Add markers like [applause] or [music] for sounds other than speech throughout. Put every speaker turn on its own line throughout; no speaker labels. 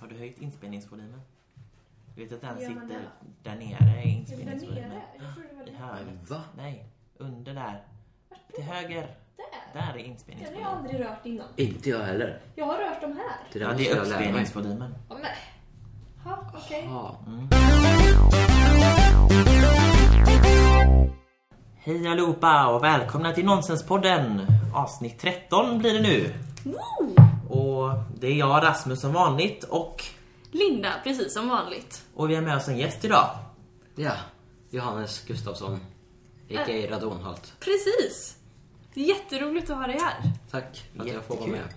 Har du höjt inspelningsvolymen? Du vet att den sitter där nere i
det där
inspelningsvolymen.
nere? Jag trodde det var
I.
Va?
Nej, under där. Till höger.
Där.
Där är
Den har jag
inspelningsvolymen.
aldrig rört innan.
Inte jag heller.
Jag har rört dem här.
Det där
Ja, det är uppspelningsvolymen.
Ja, men. Okej.
Ja.
Hej allihopa och välkomna till Nonsenspodden. Avsnitt 13 blir det nu.
Woo!
Och det är jag, Rasmus, som vanligt. Och,
Linda, precis som vanligt.
och vi har med oss en gäst idag.
ja, Johannes Gustafsson. A.k.a. Radonhalt.
Precis. Det är jätteroligt att ha dig här.
Tack för att jag får vara
Jättekul.
med.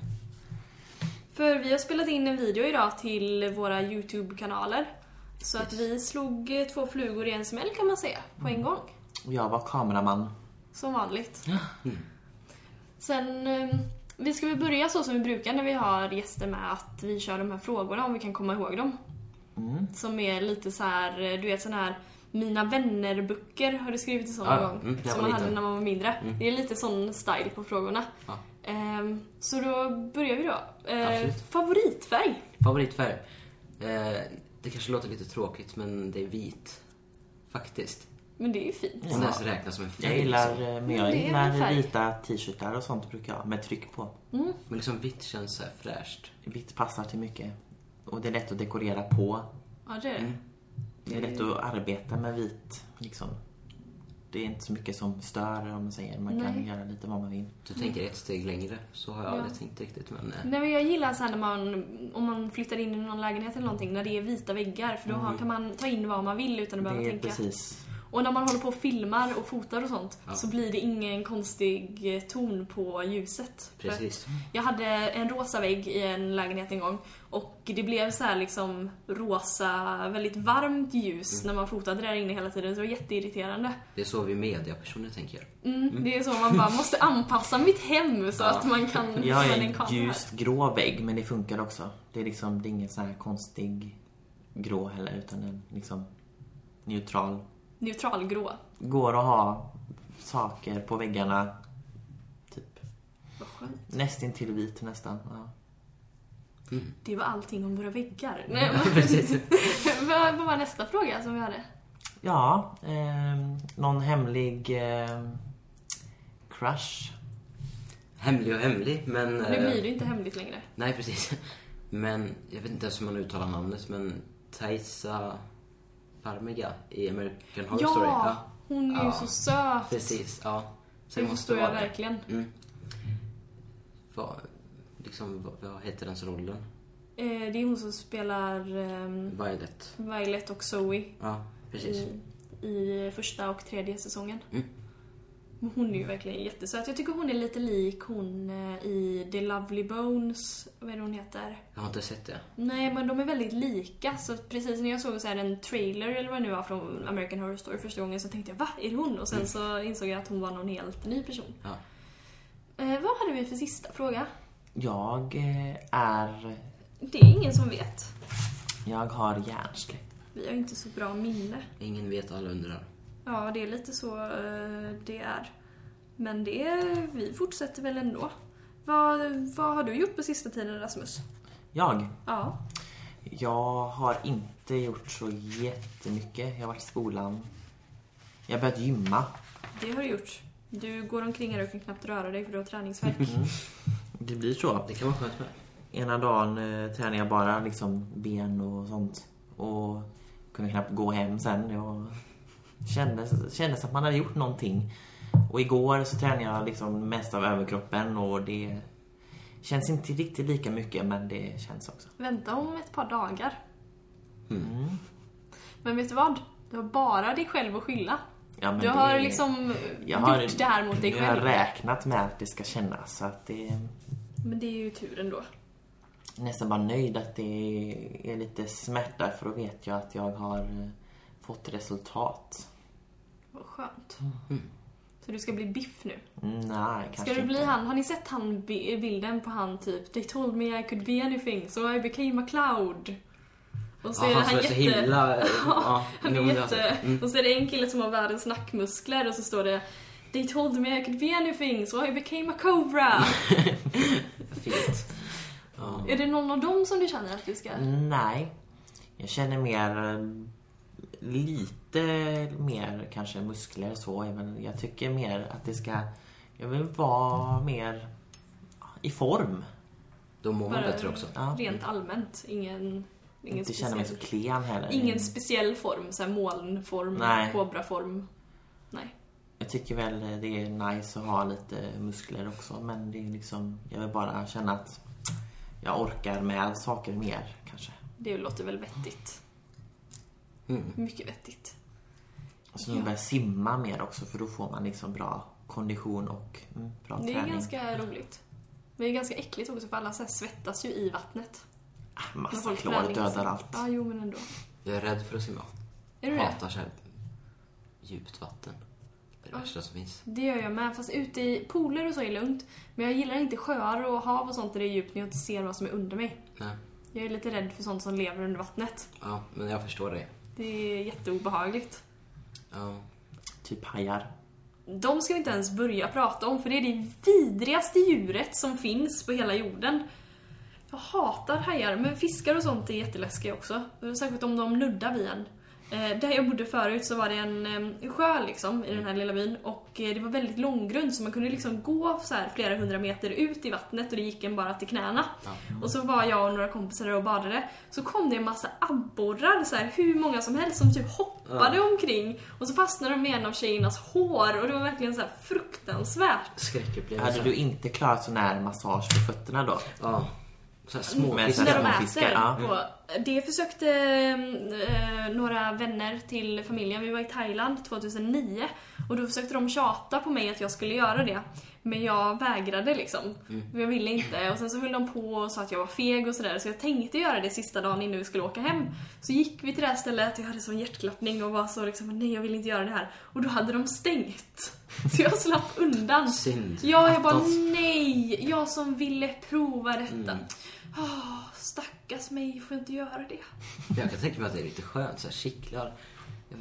För vi har spelat in en video idag till våra YouTube-kanaler. Så att vi slog eh, två flugor i en smäll kan man säga, på en gång.
Och jag var kameraman.
Som vanligt.
Mm.
Sen, eh, vi ska väl börja så som vi brukar när vi har gäster med, att vi kör de här frågorna om vi kan komma ihåg dem.
Mm.
Som är lite så här, du vet sån här Mina vänner-böcker, har du skrivit en sån
Ja,
gång?
mm,
som man hade
liten.
när man var mindre.
Mm.
Det är lite sån style på frågorna.
Ja.
Ehm, så då börjar vi då. Eh,
Absolut.
favoritfärg?
Favoritfärg? Eh, det kanske låter lite tråkigt, men det är vit. Faktiskt.
Men det är ju fint.
Ja.
det räknas som en färg.
Jag gillar, men jag gillar vita t-shirtar och sånt brukar jag med tryck på.
Mm.
Men liksom vitt känns så här fräscht.
Vitt passar till mycket. Och det är lätt att dekorera på.
Ja, det är det.
Mm.
Det är lätt att arbeta med vit. Liksom. Det är inte så mycket som stör om man säger. Man kan
Nej.
göra lite vad man vill.
Du tänker ett steg längre. Så har jag
Ja.
aldrig tänkt riktigt, men... Eh,
Nej men jag gillar så när man, om man flyttar in i någon lägenhet eller någonting, när det är vita väggar. För då har, kan man ta in vad man vill utan att behöva
Mm. Det är
tänka.
precis.
Och när man håller på och filmar och fotar och sånt
Ja.
så blir det ingen konstig eh, ton på ljuset.
Precis.
Jag hade en rosa vägg i en lägenhet en gång och det blev så här liksom rosa, väldigt varmt ljus
Mm.
när man fotade där inne hela tiden. Så det var jätteirriterande.
Det är så vi mediapersoner tänker.
Mm, Det är så man bara måste anpassa mitt hem så
Ja.
att man kan [laughs]
Jag
ha
har
en
ljust grå vägg men det funkar också. Det är liksom, det är ingen sån här konstig grå heller utan en liksom neutral.
Neutralgrå.
Går att ha saker på väggarna typ
Vad skönt.
nästintill vit nästan. Ja.
Det var allting om våra väggar. [laughs] Nej, [laughs] vad, vad var nästa fråga som vi hade?
Ja, ehm, någon hemlig ehm, crush.
Hemlig och hemlig, men...
Nu
eh,
blir det ju inte hemligt längre.
Nej, precis. [laughs] Men jag vet inte ens hur man uttalar namnet, men Taisa Farmiga i American Horror Story.
Ja, hon är ju
Ja,
så söt.
Precis, ja. Så
Det förstår jag verkligen.
Mm. Vad, liksom, vad, heter ens rollen?
Eh, det är hon som spelar ehm,
Violet.
Violet och Zoe
Ja, precis.
i, i första och tredje säsongen.
Mm.
Men Hon är ju verkligen jättesöt. Jag tycker hon är lite lik hon eh, i The Lovely Bones, vad är det hon heter?
Jag har inte sett det.
Nej, men de är väldigt lika. Så precis när jag såg så här en trailer eller vad det nu var från American Horror Story första gången så tänkte jag va, är det hon? Och sen så insåg jag att hon var någon helt ny person.
Ja.
Eh, vad hade vi för sista fråga?
Jag eh, är...
Det är ingen som vet.
Jag har hjärnsläpp.
Vi har inte så bra minne.
Ingen vet, alla undrar.
Ja, det är lite så eh, det är. Men det, vi fortsätter väl ändå. Vad, vad har du gjort på sista tiden Rasmus?
Jag?
Ja.
Jag har inte gjort så jättemycket. Jag har varit i skolan. Jag har börjat gymma.
Det har du gjort. Du går omkring här och kan knappt röra dig för du har träningsvärk.
Mm. Det blir så.
Det kan vara skönt med.
Ena dagen eh, tränar jag bara liksom ben och sånt. Och kunde knappt gå hem sen. Jag kändes, kändes att man hade gjort någonting. Och igår så tränade jag liksom mest av överkroppen och det känns inte riktigt lika mycket men det känns också.
Vänta om ett par dagar.
Mm.
Men vet du vad? Du har bara dig själv att skylla.
Ja, men
Du
det-
har liksom
jag har,
gjort det här mot dig
Jag har
själv.
räknat med att det ska kännas så att det
Men det är ju tur ändå.
nästan bara nöjd att det är lite smärta för då vet jag att jag har eh, fått resultat.
Vad skönt.
Mm.
Så du ska bli biff nu?
Mm, Nej,
Ska
kanske
du bli
inte.
han? Har ni sett han bi- bilden på han typ They told me I could be anything so I became a cloud. Och så
Ja,
är
han
han
är så
jätte...
himla... [laughs] Ja,
Han är
sett.
jätte...
Mm.
Och så är det en kille som har världens nackmuskler och så står det They told me I could be anything so I became a cobra. [laughs]
Fint. Ja.
Är det någon av dem som du känner att du ska...
Nej. Jag känner mer... Lite mer kanske muskler så. Men jag tycker mer att det ska... Jag vill vara mer i form.
Då mår man bättre också.
Ja.
Rent allmänt. Ingen, ingen
Inte känna mig så klen heller.
Ingen speciell form, så här molnform,
Nej.
kobraform. Nej.
Jag tycker väl det är nice att ha lite muskler också. Men det är liksom... Jag vill bara känna att jag orkar med saker mer kanske.
Det låter väl vettigt.
Mm.
Mycket vettigt.
Och så börja simma mer också för då får man liksom bra kondition och mm, bra
Det är
träning.
ganska roligt. Men det är ganska äckligt också för alla så här svettas ju i vattnet.
Ah, Massa
folk
klor dödar allt.
Ja, jo men ändå.
Jag är rädd för att simma.
Är du det?
Hatar så här djupt vatten. Det är det
Ja.
värsta som finns.
Det gör jag med, fast ute i pooler och så är det lugnt. Men jag gillar inte sjöar och hav och sånt där det är djupt när jag inte ser vad som är under mig.
Nej.
Jag är lite rädd för sånt som lever under vattnet.
Ja, men jag förstår dig.
Det är jätteobehagligt.
Ja.
Typ hajar.
De ska vi inte ens börja prata om, för det är det vidrigaste djuret som finns på hela jorden. Jag hatar hajar, men fiskar och sånt är jätteläskiga också. Särskilt om de nuddar vid en. Eh, där jag bodde förut så var det en sjö liksom, i den här lilla byn och eh, det var väldigt långgrunt så man kunde liksom gå så här flera hundra meter ut i vattnet och det gick en bara till knäna.
Ja.
Och så var jag och några kompisar där och badade. Så kom det en massa abborrar, så här, hur många som helst, som typ hoppade omkring. Och så fastnade de med en av tjejernas hår och det var verkligen så här fruktansvärt.
Skräckupplevelse.
Hade du inte klarat sån här massage för fötterna då?
Ja. Så här små fiskar.
När de
fiskar,
äter.
ja.
på. Det försökte eh, några vänner till familjen. Vi var i Thailand 2009 och då försökte de tjata på mig att jag skulle göra det. Men jag vägrade liksom. Jag ville inte. Och sen så höll de på och sa att jag var feg och sådär. Så jag tänkte göra det sista dagen innan vi skulle åka hem. Så gick vi till det här stället, jag hade sån hjärtklappning och var så liksom nej jag vill inte göra det här. Och då hade de stängt. Så jag slapp undan.
Synd.
Ja, jag bara nej! Jag som ville prova detta. Åh, stackars mig, får inte göra det?
Jag kan tänka mig att det är lite skönt. Så här kittlar.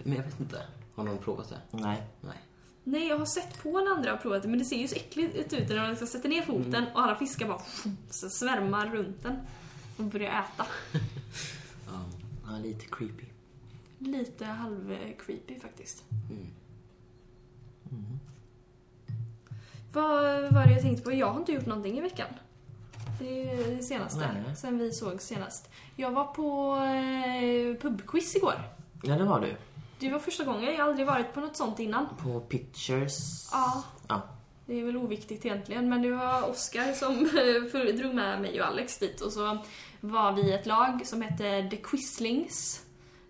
Men jag vet inte. Har någon provat det?
Nej.
Nej.
Nej, jag har sett på när andra har provat det, men det ser ju så äckligt ut när de liksom sätter ner foten och alla fiskar bara så svärmar runt den och börjar äta. [laughs]
Ja.
Lite creepy.
Lite halv-creepy faktiskt.
Mm.
Vad var det jag tänkte på? Jag har inte gjort någonting i veckan. Det är det senaste,
Nej.
sen vi såg senast. Jag var på eh, pubquiz igår.
Ja, det var du.
Det var första gången, jag har aldrig varit på något sånt innan.
På Pictures.
Ja,
Ja.
det är väl oviktigt egentligen, men det var Oscar som eh, för, drog med mig och Alex dit och så var vi ett lag som hette The Quizlings.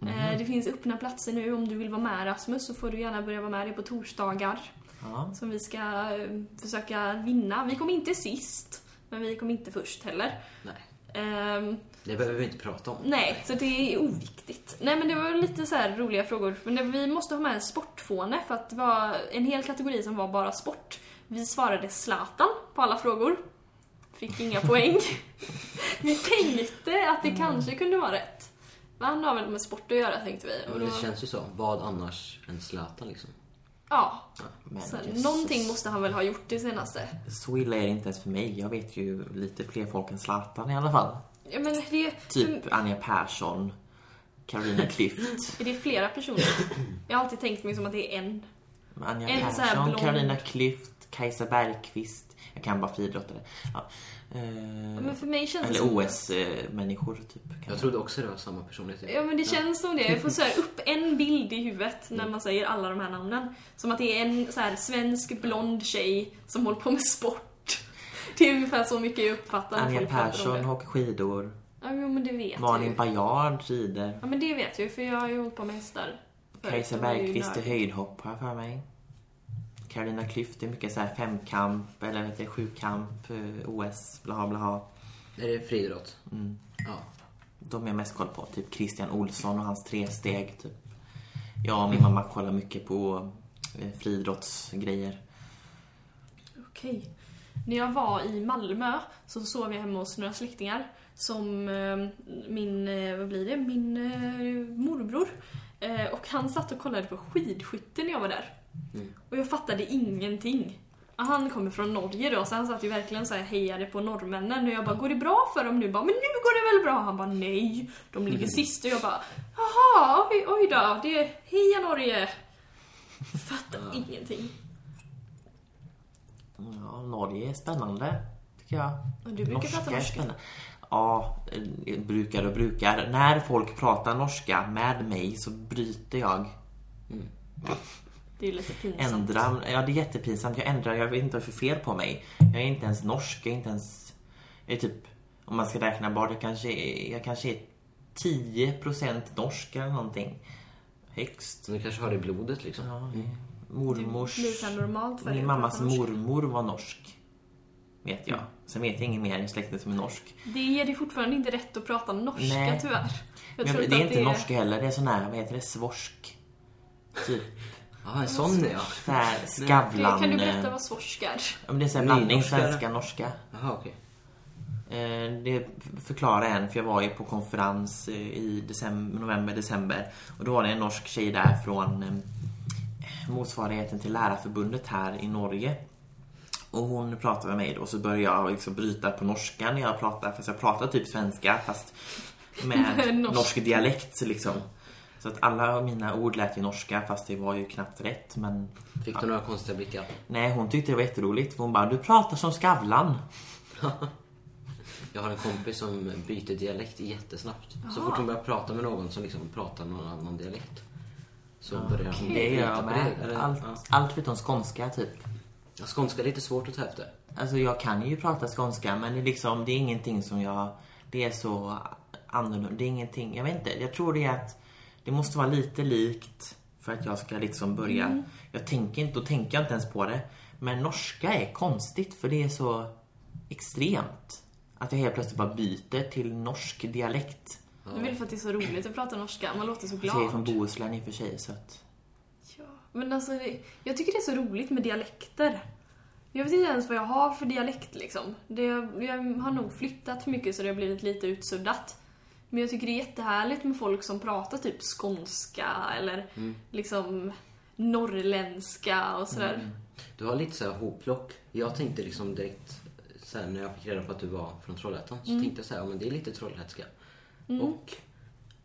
Eh, Det finns öppna platser nu om du vill vara med Rasmus så får du gärna börja vara med det på torsdagar.
Ja.
Som vi ska eh, försöka vinna. Vi kom inte sist, men vi kom inte först heller.
Nej.
Ehm,
Det behöver vi inte prata om.
Nej, så det är oviktigt. Nej men det var lite så roliga frågor. Men vi måste ha med en sportfåne för att det var en hel kategori som var bara sport. Vi svarade Zlatan på alla frågor. Fick inga [laughs] poäng. Vi tänkte att det kanske kunde vara rätt. Men han har väl med sport att göra tänkte vi.
Ja,
Och
men det känns ju så. Vad annars än Zlatan liksom?
ja,
Men
så någonting måste han väl ha gjort det senaste.
Så illa är det inte ens för mig. Jag vet ju lite fler folk än Zlatan i alla fall.
Ja men det,
Typ Anja Persson, Carolina Klüft. [laughs]
är det flera personer? Jag har alltid tänkt mig som att det är en.
Anja
En
Persson, Carolina Klüft, Kajsa Bergqvist. Jag kan bara friidrottare. Ja. Eh,
Men för mig känns det
eller
som...
OS-människor typ.
Jag trodde också det var samma personlighet.
Ja men det känns som det. Jag får så här upp [laughs] en bild i huvudet när man säger alla de här namnen. Som att det är en så här svensk blond tjej som håller på med sport. Det är ungefär så mycket jag uppfattar
Anja Persson åker skidor.
Ja jo, men det vet jag
Malin
ju.
Bajard rider.
Ja men det vet jag ju för jag har ju hållit på med hästar.
Kajsa Bergqvist är
nördigt.
höjdhopp har jag för mig. Carolina Klüft är mycket så här femkamp eller vet jag, sjukamp, eh, OS, bla bla bla.
Är det friidrott?
Mm.
Ja.
De är mest koll på. Typ Christian Olsson och hans tre steg. Typ. Jag och min mamma kollar mycket på eh, friidrottsgrejer.
Okej. När jag var i Malmö så sov jag hemma hos några släktingar som eh, min, eh, vad blir det, min eh, morbror. Och han satt och kollade på skidskytte när jag var där.
Mm.
Och jag fattade ingenting. Han kommer från Norge då, så han satt ju verkligen så här hejade på norrmännen och jag bara, går det bra för dem nu? Bara, men nu går det väl bra? Han bara, nej, de ligger [laughs] sist och jag bara, jaha, oj, oj då, det heja Norge! Fattar ingenting.
Ja, Norge är spännande, tycker jag.
Och du brukar prata
är
norska.
spännande. Ja, eh, brukar och brukar. När folk pratar norska med mig så bryter jag.
Det är lite pinsamt.
Ändrar, ja det är jättepinsamt. Jag ändrar, jag vet inte vad för fel på mig. Jag är inte ens norsk, jag är inte ens... Jag är typ, om man ska räkna bort, jag kanske är, jag kanske är 10% norsk eller någonting. Högst.
Så du kanske har det i blodet liksom.
Ja, är
Det
mormors...
blir så här normalt för dig
Min mammas mormor var norsk. Vet jag. Sen vet jag inget mer i släkten som är norsk.
Det ger dig fortfarande inte rätt att prata norska
Nej.
tyvärr. Jag
Men
tror
det är inte norska heller, det är sån här, vad heter det, svorsk. Typ [laughs]
Ja, en sån ja.
så här [laughs] Skavlan.
Kan du berätta
eh,
vad svorsk är?
Ja, men det är här blandning svenska norska.
Jaha, okej.
Eh, Det förklarar en, för jag var ju på konferens eh, i december, november, december. Och då var det en norsk tjej där från motsvarigheten till Lärarförbundet här i Norge. Och hon pratade med mig då, så började jag liksom bryta på norska när jag pratar. Fast jag pratar typ svenska, fast med [laughs]
Norsk.
norsk dialekt så liksom. Så att alla mina ord lät ju norska, fast det var ju knappt rätt. Men
Fick du några konstiga blickar?
nej, hon tyckte det var jätteroligt. För hon bara, du pratar som Skavlan. [laughs]
Jag har en kompis som byter dialekt jättesnabbt. Så fort hon börjar prata med någon som liksom pratar någon annan dialekt. Så börjar hon
Det gör jag
det.
med.
Eller,
Allt,
ja.
allt förutom skånska typ.
Ja, Skånska är lite svårt att ta efter.
Alltså jag kan ju prata skånska men det är liksom, det är ingenting som jag, det är så annorlunda. Det är ingenting, jag vet inte. Jag tror det är att det måste vara lite likt för att jag ska liksom börja. Jag tänker inte, då tänker jag inte ens på det. Men norska är konstigt för det är så extremt. Att jag helt plötsligt bara byter till norsk dialekt.
Det är för att det är så roligt att prata norska. Man låter så
Jag är från
glad.
Bohuslän i och för sig så att...
Ja. Men alltså, det, jag tycker det är så roligt med dialekter. Jag vet inte ens vad jag har för dialekt liksom. Det, jag har nog flyttat för mycket så det har blivit lite utsuddat. Men jag tycker det är jättehärligt med folk som pratar typ skånska eller liksom norrländska och sådär.
Du har lite så här hopplock. Jag tänkte liksom direkt så här, när jag fick reda på att du var från Trollhättan så tänkte jag så här, ja men det är lite trollhätska. Och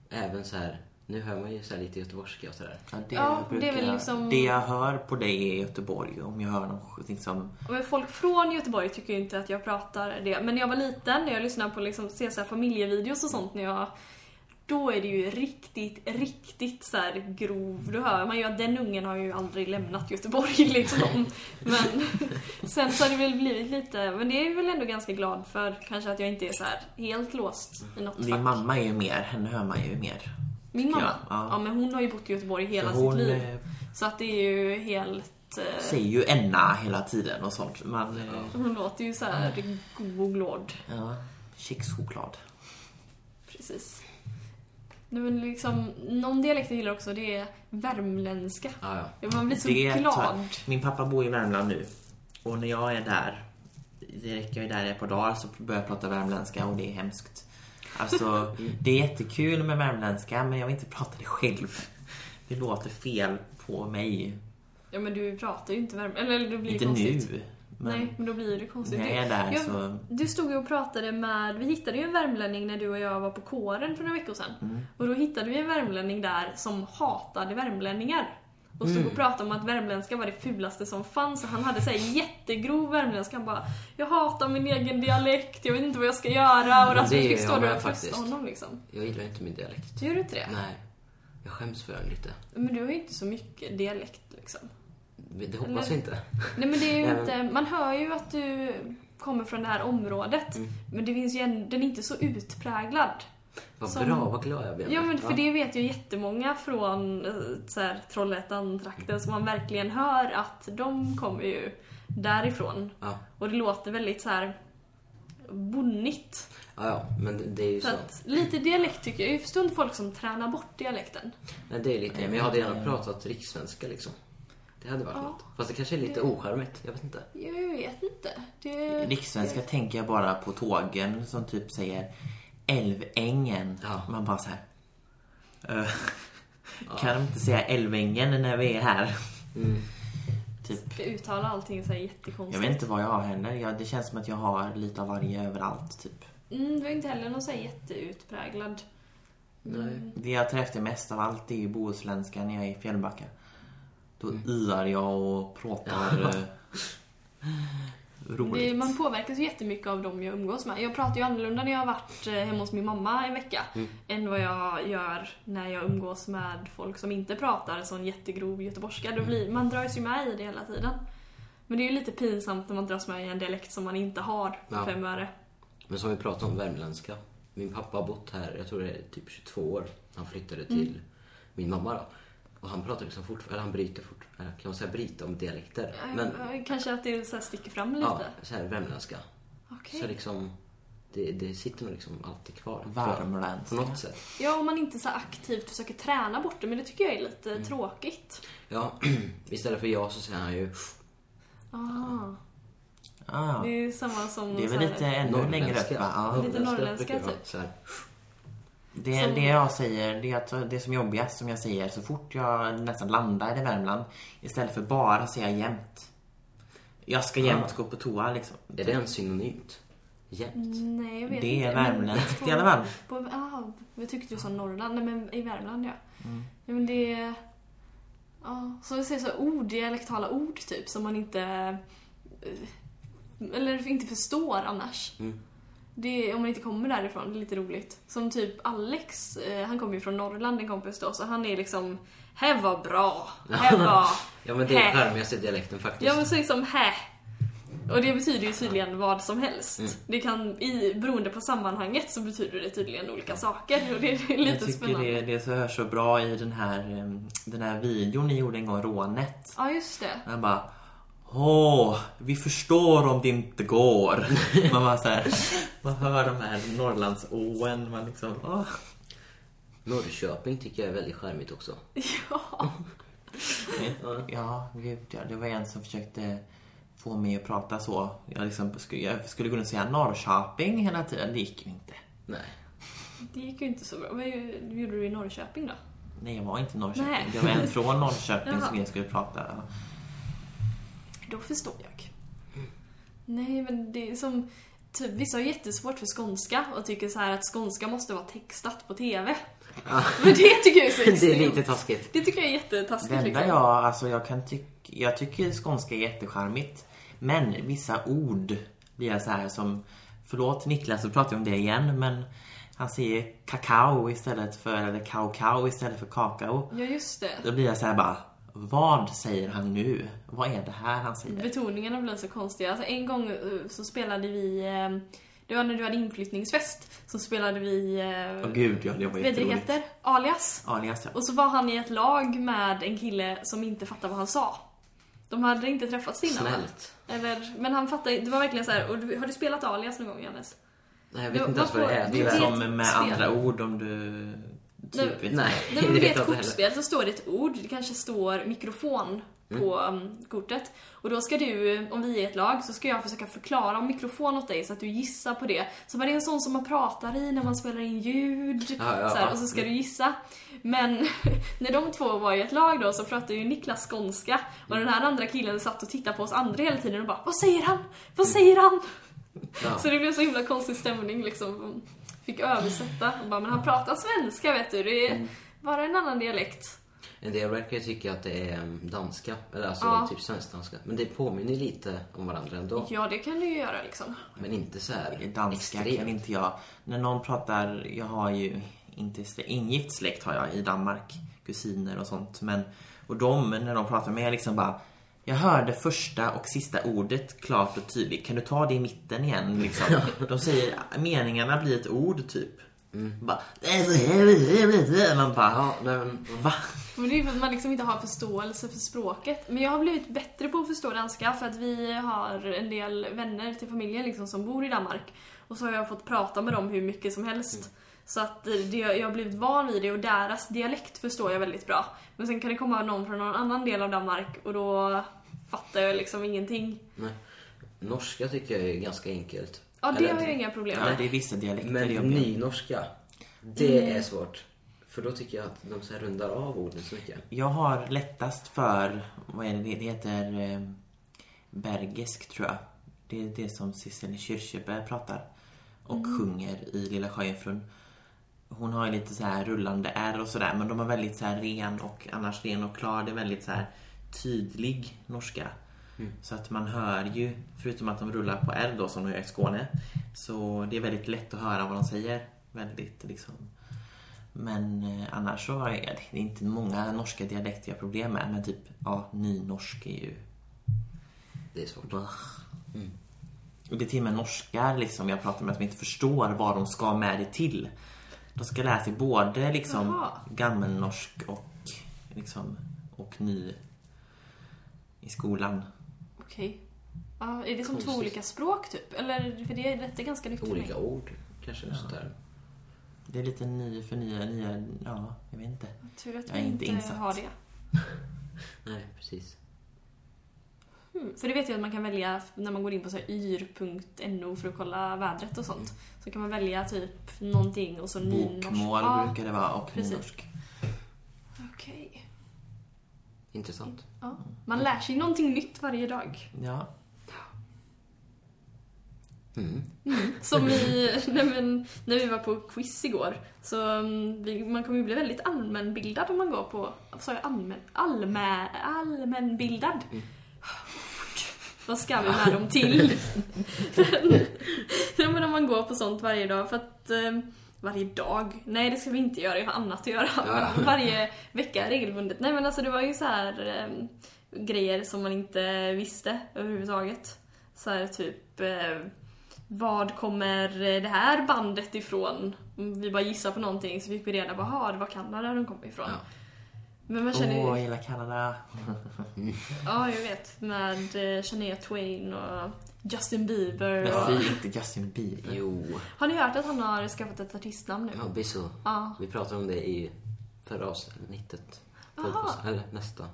även så här, nu hör man ju så här lite göteborgska och sådär.
Ja, det,
Ja, det är
brukar,
väl liksom-
det jag hör på dig är Göteborg. Om jag hör något liksom...
Men folk från Göteborg tycker ju inte att jag pratar det. Men när jag var liten, när jag lyssnade på liksom, så här familjevideos och sånt när jag då är det ju riktigt, riktigt så här grov. Då hör man ju att den ungen har ju aldrig lämnat Göteborg [laughs] liksom. Men sen så har det väl blivit lite, men det är jag väl ändå ganska glad för. Kanske att jag inte är så här helt låst i något
Din
fack.
mamma är ju mer, henne hör man ju mer.
Min mamma? Ja.
ja.
men hon har ju bott i Göteborg hela
hon
sitt liv.
eh,
Så att det är ju helt... eh,
säger ju enna hela tiden och sånt. Man, eh,
Hon låter ju så här god och glad.
ja, Kexchoklad.
Precis. Nej, men liksom, någon dialekt jag gillar också det är värmländska.
Ja, ja.
Man blir så
Det tar-
glad.
Min pappa bor i Värmland nu. Och när jag är där, det räcker jag är där i ett par dagar så börjar jag prata värmländska och det är hemskt. Alltså, [laughs] det är jättekul med värmländska men jag vill inte prata det själv. Det låter fel på mig.
Ja men du pratar ju inte värmländska. Eller det blir
Inte
konstigt.
nu. Men
Nej, men då blir det konstigt.
när jag är där
Jag-
så...
Du stod ju och pratade med, vi hittade ju en värmlänning när du och jag var på kåren för några veckor sedan.
Mm.
Och då hittade vi en värmlänning där som hatade värmlänningar. Och stod
Mm.
och pratade om att värmländska var det fulaste som fanns. Och han hade så jättegrov värmländska. Han bara Jag hatar min egen dialekt, jag vet inte vad jag ska göra. Och Rasmus fick stå där och trösta honom liksom.
Jag gillar inte min dialekt.
Gör du inte det?
Nej. Jag skäms för den lite.
Men du har ju inte så mycket dialekt liksom.
Det hoppas vi inte.
Nej men det är ju [laughs] inte, man hör ju att du kommer från det här området.
Mm.
Men det finns ju en, den är inte så utpräglad.
Vad
Som-
bra, vad glad jag blev.
Ja men för det vet ju jättemånga från eh, så här, Trollhättan-trakten som man verkligen hör att de kommer ju därifrån.
Ja.
Och det låter väldigt så här bonnigt.
Ja, ja, men det är ju
Så
så.
att lite dialekt tycker jag. Jag förstår inte folk som tränar bort dialekten.
Nej, det är lite, men jag hade gärna pratat rikssvenska liksom. Det hade varit
Ja.
något. Fast det kanske är lite ocharmigt, jag vet inte.
Jag vet inte. Det...
Rikssvenska tänker jag bara på tågen som typ säger Älvängen.
Ja.
Man bara så här. "Eh, Kan de inte säga Älvängen när vi är här?
Mm.
Typ.
Ska uttala allting så här
Jag
jättekonstigt.
vet inte vad jag har heller. Jag, det känns som att jag har lite av varje överallt, typ.
Mm, du är inte heller någon så här jätteutpräglad.
Nej.
Det jag tar efter mest av allt är ju bohuslänska när jag är i Fjällbacka. Då
Mm.
yrar jag och pratar eh, roligt.
Det, man påverkas ju jättemycket av dem jag umgås med. Jag pratar ju annorlunda när jag har varit eh, hemma hos min mamma en vecka
Mm.
än vad jag gör när jag umgås med folk som inte pratar sån jättegrov göteborgska.
Mm.
Då blir, man dras ju med i det hela tiden. Men det är ju lite pinsamt när man dras med i en dialekt som man inte har för
Ja.
fem öre.
Men som vi pratade om, värmländska. Min pappa har bott här, jag tror det är typ 22 år. Han flyttade
Mm.
till min mamma då. Och han pratar liksom fortfarande, eller han bryter fort, eller kan man säga bryta om dialekter? Men
Kanske att det så här sticker fram lite.
ja, så här värmländska.
Okej.
Så liksom, det, det sitter nog liksom alltid kvar. jag. På
Värmländska.
något sätt.
Ja, om man inte så aktivt försöker träna bort det, men det tycker jag är lite
Mm.
tråkigt.
Ja, [clears throat] istället för jag så säger han ju
Ah,
Ah,
det är samma som...
det är väl lite ännu längre upp va? Ja.
Lite norrländska,
vara
typ.
Det,
Som-
det jag säger, det är att det är som jobbigast som jag säger så fort jag nästan landar i Värmland istället för bara säga jämt. Jag ska jämt gå på toa liksom.
Är det en synonymt? Jämt?
Nej, jag vet
Det
inte.
är
men
värmländskt
på-
i alla fall.
På, ah, jag tyckte du sa Norrland. Nej, men i Värmland ja.
Mm.
ja men det är... Ja, så vi säger så ord, dialektala ord typ som man inte... eh, Eller inte förstår annars.
Mm.
Det, om man inte kommer därifrån, det är lite roligt. Som typ Alex, eh, han kommer ju från Norrland, en kompis då, så han är liksom Här var bra, här [laughs] var...
Ja men det är
Hä.
charmigaste dialekten faktiskt.
Ja men så liksom hä. Och det betyder ju tydligen vad som helst.
Mm.
Det kan, i, beroende på sammanhanget så betyder det tydligen olika saker och det är
Jag
lite
tycker
spännande.
det, det så hörs så bra i den här, em, den här videon ni gjorde en gång, rånet.
Ja just det.
Han bara Åh, vi förstår om det inte går. [laughs] Man bara så här, man hör de här Norrlandsåen, man liksom, åh.
Norrköping tycker jag är väldigt charmigt också.
Ja.
Ja, gud ja. Det var en som försökte få mig att prata så. Jag, liksom, skulle, jag skulle kunna säga Norrköping hela tiden. Det gick ju inte.
Nej.
Det gick ju inte så bra. Vad gjorde du i Norrköping då?
Nej, jag var inte i Norrköping.
Nej.
Det var en från Norrköping [laughs] som jag skulle prata.
Då förstår jag. Nej men det är som... Typ, vissa har jättesvårt för skånska och tycker så att skånska måste vara textat på TV. Men det tycker jag är så [laughs]
Det är
extremt.
lite taskigt.
Det tycker jag är jättetaskigt
Det enda jag, alltså jag kan tycka, jag tycker skånska är jättecharmigt. Men vissa ord blir jag så här som, förlåt Niklas, så pratar jag om det igen, men han säger kakao istället för, eller kaukau istället för kakao.
Ja just det.
Då blir jag så här bara, vad säger han nu? Vad är det här han säger?
Betoningarna blir så konstiga. Alltså, en gång eh, så spelade vi... eh, Det var när du hade inflyttningsfest. Så spelade vi... eh,
Åh gud, ja, det var
du
jätteroligt.
Alias.
Alias ja.
Och så var han i ett lag med en kille som inte fattade vad han sa. De hade inte träffats innan?
Snällt.
Eller, men han fattade det var verkligen så här. Och du, har du spelat Alias någon gång Johannes?
Nej, jag vet
Då-
inte ens vad det är.
Det är som med andra ord om du typ vet
Nej,
När man
heller.
kortspel så står det ett ord, det kanske står mikrofon på um, kortet. Och då ska du, om vi är ett lag, så ska jag försöka förklara om mikrofon åt dig så att du gissar på det. Så bara det är en sån som man pratar i när man spelar in ljud.
Ja, ja,
så här, och så ska du gissa. Men [laughs] när de två var i ett lag då så pratade ju Niklas skånska och den här andra killen satt och tittade på oss andra hela tiden och bara Vad säger han? Vad säger han?
Ja.
Så det blev så himla konstig stämning liksom. Fick översätta och bara, men han pratar svenska vet du. Det är
Mm.
bara en annan dialekt.
En del verkar ju tycka att det är um, danska, eller alltså
Ja.
typ svensk-danska. Men det påminner lite om varandra ändå.
Ja, det kan du ju göra liksom.
Men inte så här
Danska
extremt.
kan inte jag. När någon pratar, jag har ju inte ingift släkt har jag i Danmark, kusiner och sånt. Men, och de, när de pratar med mig, liksom bara jag hörde första och sista ordet klart och tydligt. Kan du ta det i mitten igen? Liksom. De säger, meningarna blir ett ord typ. Bara, "Det är så här, man bara,
Ja, nej, men,
va?
Men det är för att man liksom inte har förståelse för språket. Men jag har blivit bättre på att förstå danska för att vi har en del vänner till familjen liksom som bor i Danmark. Och så har jag fått prata med dem hur mycket som helst. Så att det, jag har blivit van vid det och deras dialekt förstår jag väldigt bra. Men sen kan det komma någon från någon annan del av Danmark och då fattar jag liksom ingenting.
nej. Norska tycker jag är ganska enkelt.
Ja, det
Eller-
har jag inga problem
Ja,
med.
det är vissa dialekter
Men
jobbiga.
nynorska, det
Mm.
är svårt. För då tycker jag att de så här rundar av orden så mycket.
Jag har lättast för, vad är det, det heter eh, bergisk tror jag. Det är det som Sissel Kyrkjebø pratar och sjunger i Lilla Sjöjungfrun. Hon har ju lite så här rullande R och sådär men de är väldigt så här ren och annars ren och klar. Det är väldigt så här tydlig norska. Så att man hör ju, förutom att de rullar på R då som de gör i Skåne, så det är väldigt lätt att höra vad de säger. Väldigt liksom men eh, annars så är det inte många norska dialekter jag har problem med. Men typ, ja, nynorsk är ju...
Det är svårt.
Bah. Och det är till och med norskar liksom, jag pratar med som inte förstår vad de ska med det till. De ska lära sig både liksom gammelnorsk och liksom och ny i skolan.
Okej. Ja, är det som två
Konstigt.
olika språk typ? Eller, för det är ganska nytt för mig.
Olika ord kanske. Sånt där.
Det är lite ny för nya, nya, ja, jag vet inte.
Tur att
Jag
vi
inte insatt.
har det. [laughs]
Nej, precis.
Mm. För det vet jag att man kan välja när man går in på så yr.no för att kolla vädret och sånt. Så kan man välja typ någonting och så nynorsk.
Bokmål
Ja,
brukar det vara och
precis.
nynorsk.
Okej.
Intressant.
Ja. Man lär sig någonting nytt varje dag.
Ja,
Mm.
Som i, [laughs] nej men, när vi var på quiz igår. Så mm, vi, man kommer ju bli väldigt allmänbildad om man går på, vad sa jag, allmän, allmän, allmänbildad. Vad ska vi med dem till? [laughs] [laughs] men om man går på sånt varje dag för att eh, varje dag? Nej, det ska vi inte göra. Jag har annat att göra.
Ja. [laughs]
Varje vecka regelbundet. Nej, men alltså det var ju så här eh, grejer som man inte visste överhuvudtaget. Så här typ eh, vad kommer det här bandet ifrån? Om Vi bara gissar på någonting så fick vi reda på att det var Kanada de kom ifrån.
Ja.
Men man känner ju...
Åh, jag gillar Kanada.
Ja, jag vet. Med eh, Shania Twain och Justin Bieber.
Men
Och...
fy, inte Justin Bieber.
Jo.
Har ni hört att han har skaffat ett artistnamn nu?
Ja, Bissell.
Ja.
Vi pratade om det i förra avsnittet. Eller nästa.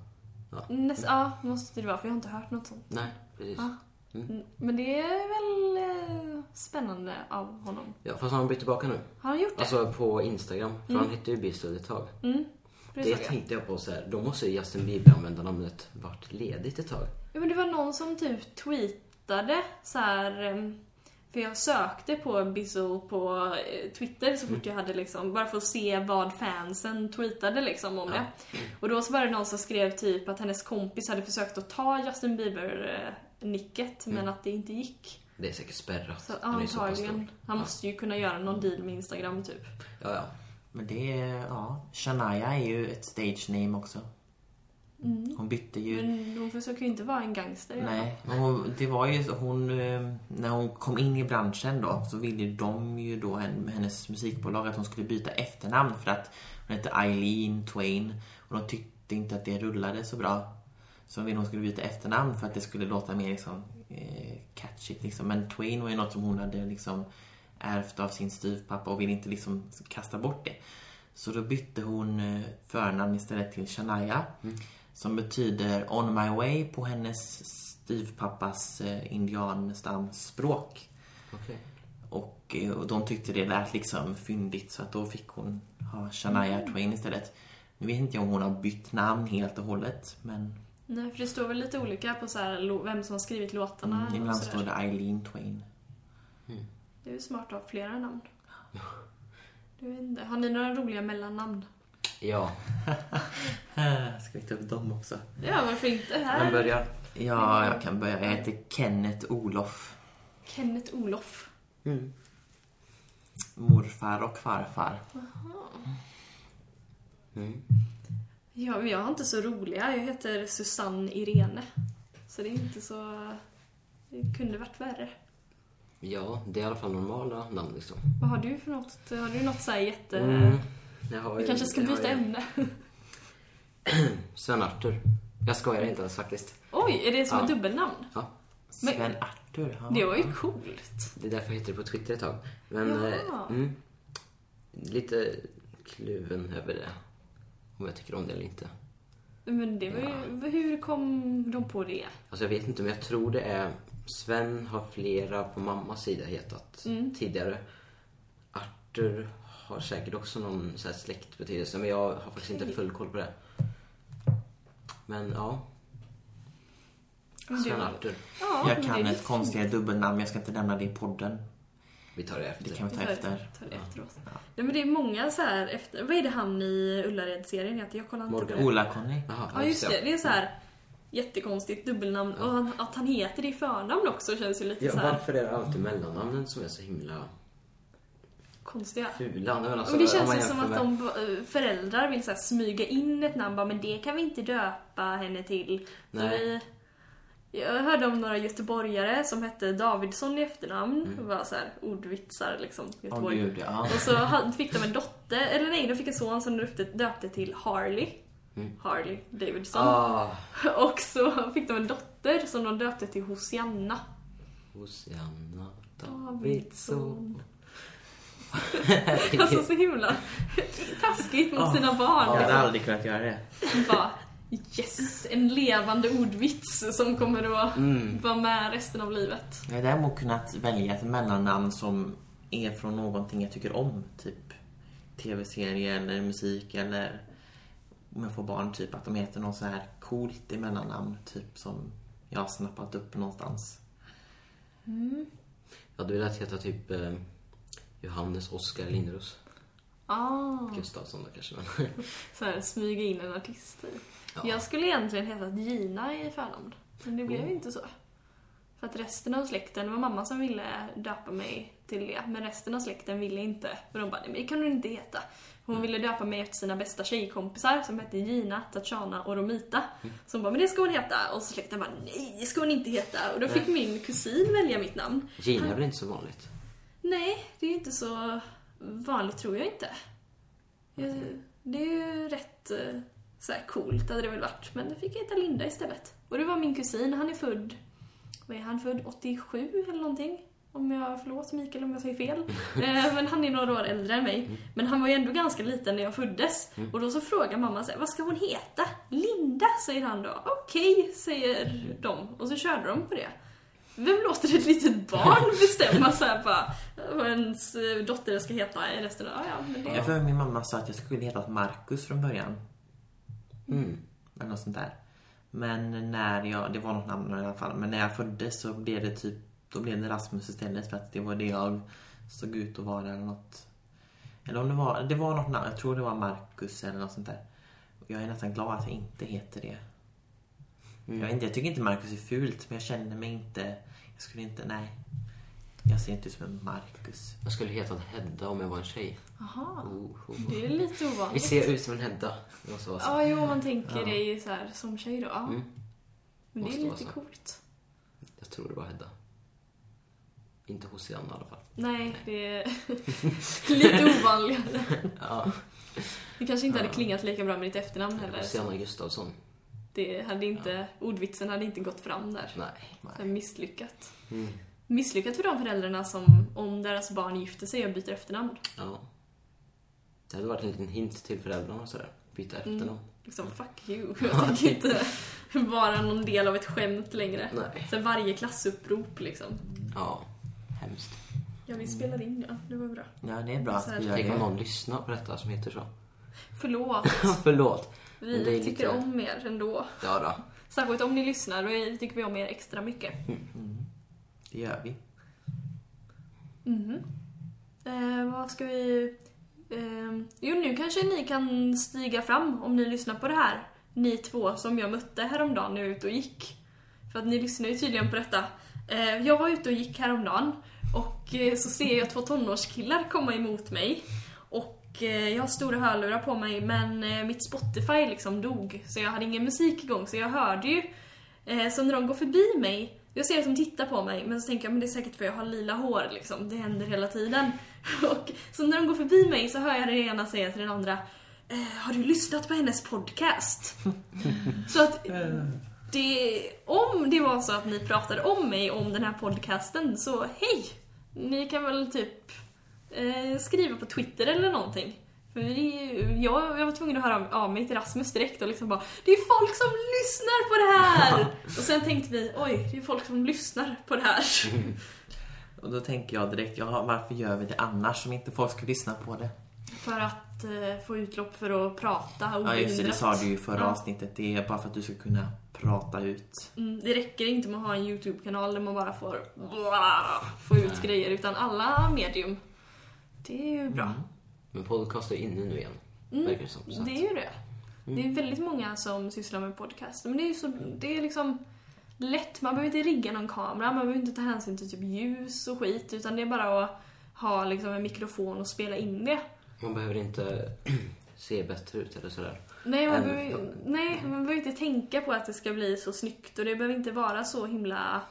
Näst, ja, måste det vara för jag har inte hört något sånt.
Nej, precis.
Ja. Mm, Men det är väl eh, spännande av honom.
Ja, fast han har bytt tillbaka nu.
Har han gjort det?
Alltså på Instagram. För han hette ju Bissell ett tag.
mm, det
Det tänkte jag på så här. Då måste ju Justin Bieber använda namnet vart ledigt ett tag.
Ja, men det var någon som typ tweetade så här. För jag sökte på Bizzle på eh, Twitter så fort jag hade liksom, bara för att se vad fansen tweetade liksom om det. Och då så var det någon som skrev typ att hennes kompis hade försökt att ta Justin Bieber-nicket men att det inte gick.
Det är säkert spärrat.
Så
Han
antagligen. Han måste ju kunna göra någon deal med Instagram typ.
Ja, ja.
Men det ja. Shania är ju ett stage name också. Hon bytte ju...
Men hon försöker ju inte vara en gangster.
Nej, hon, det var ju så hon... eh, När hon kom in i branschen då så ville de ju då, hen- hennes musikbolag, att hon skulle byta efternamn för att hon hette Eileen Twain och de tyckte inte att det rullade så bra. Så de ville hon skulle byta efternamn för att det skulle låta mer liksom eh, catchigt liksom. Men Twain var ju något som hon hade liksom ärvt av sin styvpappa och ville inte liksom kasta bort det. Så då bytte hon eh, förnamn istället till Shania. Som betyder on my way på hennes styvpappas eh, indianstamsspråk.
Okej.
Och, eh, och de tyckte det lät liksom fyndigt så att då fick hon ha Shania Twain istället. Nu vet inte jag om hon har bytt namn helt och hållet men
Nej, för det står väl lite olika på så här, vem som har skrivit låtarna
mm, ibland står det Eileen Twain.
Det är ju smart att ha flera namn. Du vet inte. Har ni några roliga mellannamn?
Ja, [laughs]
Ska vi ta upp dem också?
Ja, varför inte? Här.
börja.
Ja, jag kan börja. Jag heter Kenneth Olof.
Kenneth Olof.
Mm.
Morfar och farfar.
Mm.
Ja, men jag har inte så roliga. Jag heter Susanne Irene. Så det är inte så... Det kunde varit värre.
Ja, det är i alla fall normala namn liksom.
Vad har du för något? Har du något så här jätte...
Mm. Jag
Vi kanske ska byta ämne. [clears throat]
Sven-Artur. Jag skojar inte ens faktiskt.
Oj, är det som
Ja.
ett dubbelnamn?
Ja,
Men-
Sven-Artur. Ja.
Det var ju coolt.
det är därför jag hittade det på Twitter ett tag. Men,
Jaha.
eh, mm, lite kluven över det. Om jag tycker om det eller inte.
Men det var ju... Hur kom de på det?
Alltså jag vet inte, men jag tror det är... Sven har flera på mammas sida hetat
Mm.
tidigare. Arthur har säkert också någon så här släktbetydelse men jag har faktiskt inte full koll på det. Men ja, Sven Arthur.
Ja,
Jag kan ett konstigare dubbelnamn, jag ska inte nämna det i podden.
Vi tar det efter.
Det kan vi ta
Vi tar-
efter.
det efteråt. Nej, men det är många så här efter... Vad är det han i Ullared-serien heter? Jag kollar inte på
Morgan.
det.
Ola-Conny.
Ja, just det. Det är så här jättekonstigt dubbelnamn. Och han, att han heter det i förnamn också känns ju lite
Ja,
så här
varför är det alltid mellannamnen som är så himla
konstiga.
fula? Men alltså,
Och det känns ju som att de eh, föräldrar vill så här smyga in ett namn bara, men det kan vi inte döpa henne till. Vi, jag hörde om några göteborgare som hette Davidsson i efternamn. Det var så här ordvitsar liksom. Göteborg.
gud, ja.
Och så fick de en dotter, eller nej, de fick en son som döpte, döpte till Harley.
Mm.
Harley Davidson.
Ah,
Och så fick de en dotter som de döpte till Hosianna.
Hosianna
Davidsson. [laughs] Alltså så himla taskigt mot sina barn.
Jag hade
liksom.
aldrig kunnat göra det.
Bara, yes, en levande ordvits som kommer att
Mm.
vara med resten av livet.
Jag har däremot kunnat välja ett mellannamn som är från någonting jag tycker om. Typ tv-serie eller musik eller om jag får barn, typ att de heter något så här coolt i mellannamn. Typ som jag har snappat upp någonstans.
Jag hade velat heta typ eh, Johannes Oskar Lindros.
Ah,
Gustafsson då kanske, men... [laughs]
så här, smyga in en artist i.
Ja.
Jag skulle egentligen heta Gina i förnamn. Men det blev ju inte så. För att resten av släkten, det var mamma som ville döpa mig till det. Men resten av släkten ville inte. För de bara, nej men det kan du inte heta. Hon ville döpa mig efter sina bästa tjejkompisar som hette Gina, Tatjana och Romita. Så hon bara, men det ska hon heta. Och så släkten bara, nej det ska hon inte heta. Och då fick min kusin välja mitt namn.
Gina är väl inte så vanligt?
Nej, det är inte så vanligt tror jag inte. Jag- Det är ju rätt eh, så här coolt hade det väl varit. Men det fick jag heta Linda istället. Och det var min kusin, han är född, vad är han född? 87 eller någonting? Om jag, förlåt Mikael om jag säger fel. [laughs] Eh, men han är några år äldre än mig. Men han var ju ändå ganska liten när jag föddes. Och då så frågar mamma så här, vad ska hon heta? Linda, säger han då. Okej, säger de. Och så körde de på det. Vem låter ett litet barn [laughs] bestämma så här bara vad ens eh, dotter ska heta i resten av... Ja, ja, men det...
Jag för min mamma sa att jag skulle heta Marcus från början.
Mm.
Eller något sånt där. Men när jag, det var något namn i alla fall. Men när jag föddes så blev det typ, då blev det Rasmus istället för att det var det jag såg ut att vara eller något. Eller om det var, det var något namn, jag tror det var Marcus eller något sånt där. Jag är nästan glad att jag inte heter det. Jag, vet inte, jag tycker inte Marcus är fult men jag känner mig inte, jag skulle inte, nej. Jag ser inte ut som en Marcus.
Jag skulle heta Hedda om jag var en tjej.
Aha,
Oh, oh.
det är lite
Vi
ovanligt.
ser ut som en Hedda. Måste vara så.
Ja, jo, man tänker det ju så här som tjej då. Ja.
Mm.
Men det är lite
så.
coolt.
Jag tror det var Hedda. Inte Hosianna i alla fall.
Nej, det är [laughs] lite ovanligare.
Ja.
Det kanske inte hade klingat lika bra med ditt efternamn heller.
Hosianna Gustafsson.
Det hade inte, ordvitsen hade inte gått fram där.
Nej.
Så här misslyckat.
Mm.
Misslyckat för de föräldrarna som, om deras barn gifter sig och byter efternamn.
Ja. Det hade varit en liten hint till föräldrarna och sådär. Byta efternamn.
Liksom, fuck you. [laughs] Jag tänker inte vara någon del av ett skämt längre.
Nej.
Så varje klassupprop liksom.
Ja. Hemskt.
Ja, vi spelar in ja. Det var bra.
Ja, det är bra att vi gör
Tänk om någon lyssnar på detta som heter så.
Förlåt. [laughs]
Förlåt.
Vi tycker
lite-
om er ändå.
Ja då.
Särskilt om ni lyssnar, då tycker vi om er extra mycket.
Det gör vi.
Mm. Eh, vad ska vi... Eh, jo, nu kanske ni kan stiga fram om ni lyssnar på det här. Ni två som jag mötte häromdagen när jag var ute och gick. För att ni lyssnar ju tydligen på detta. Eh, jag var ute och gick häromdagen och eh, så ser jag två tonårskillar komma emot mig. Och eh, jag har stora hörlurar på mig men eh, mitt Spotify liksom dog. Så jag hade ingen musik igång så jag hörde ju. Eh, så när de går förbi mig, jag ser att de tittar på mig men så tänker jag men det är säkert för jag har lila hår liksom. Det händer hela tiden. [laughs] Och så när de går förbi mig så hör jag den ena säga till den andra eh, Har du lyssnat på hennes podcast? [laughs] så att det, om det var så att ni pratade om mig om den här podcasten så hej! Ni kan väl typ eh, skriva på Twitter eller någonting. För ju- jag, jag var tvungen att höra av- mig till Rasmus direkt och liksom bara Det är folk som lyssnar på det här! [laughs] och sen tänkte vi oj, det är folk som lyssnar på det här. [laughs]
Och då tänker jag direkt, ja, varför gör vi det annars om inte folk ska lyssna på det?
För att eh, få utlopp för att prata
Ja just det, det sa du ju i förra
Ja.
avsnittet. Det är bara för att du ska kunna prata ut.
Mm, det räcker inte med att ha en YouTube-kanal där man bara får [laughs] få ut grejer, utan alla medium. Det är ju bra.
Mm.
Men podcast är inne nu igen.
Mm,
Verkar det som. Så att-
Det är ju det. Det är väldigt många som sysslar med podcast. Men det är ju så, det är liksom lätt. Man behöver inte rigga någon kamera, man behöver inte ta hänsyn till typ ljus och skit. Utan det är bara att ha liksom en mikrofon och spela in det.
Man behöver inte [clears throat] se bättre ut eller sådär.
Nej man,
Än-
behöver, nej, man behöver inte tänka på att det ska bli så snyggt och det behöver inte vara så himla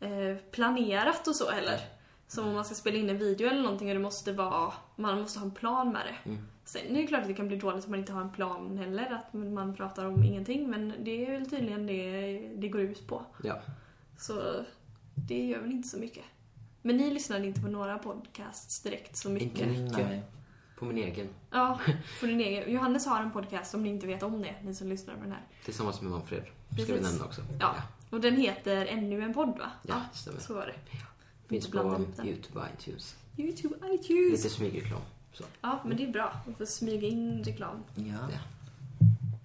eh, planerat och så heller. Som om man ska spela in en video eller någonting och det måste vara, man måste ha en plan med det.
Mm.
Sen är det klart att det kan bli dåligt om man inte har en plan heller, att man pratar om ingenting. Men det är väl tydligen det det går ut på.
Ja.
Så det gör väl inte så mycket. Men ni lyssnade inte på några podcasts direkt så mycket?
Inte mycket.
Nej.
På min egen.
Ja, på din egen. Johannes har en podcast om ni inte vet om det, ni som lyssnar på den här.
Tillsammans med Manfred. Ska
Precis.
vi nämna också.
Ja, och den heter Ännu en podd va?
Ja, stämmer.
så var det.
Finns på. Youtube och iTunes.
Youtube, iTunes.
Lite smygreklam. Så.
Ja, men det är bra. Man får smyga in reklam.
Ja.
Ja.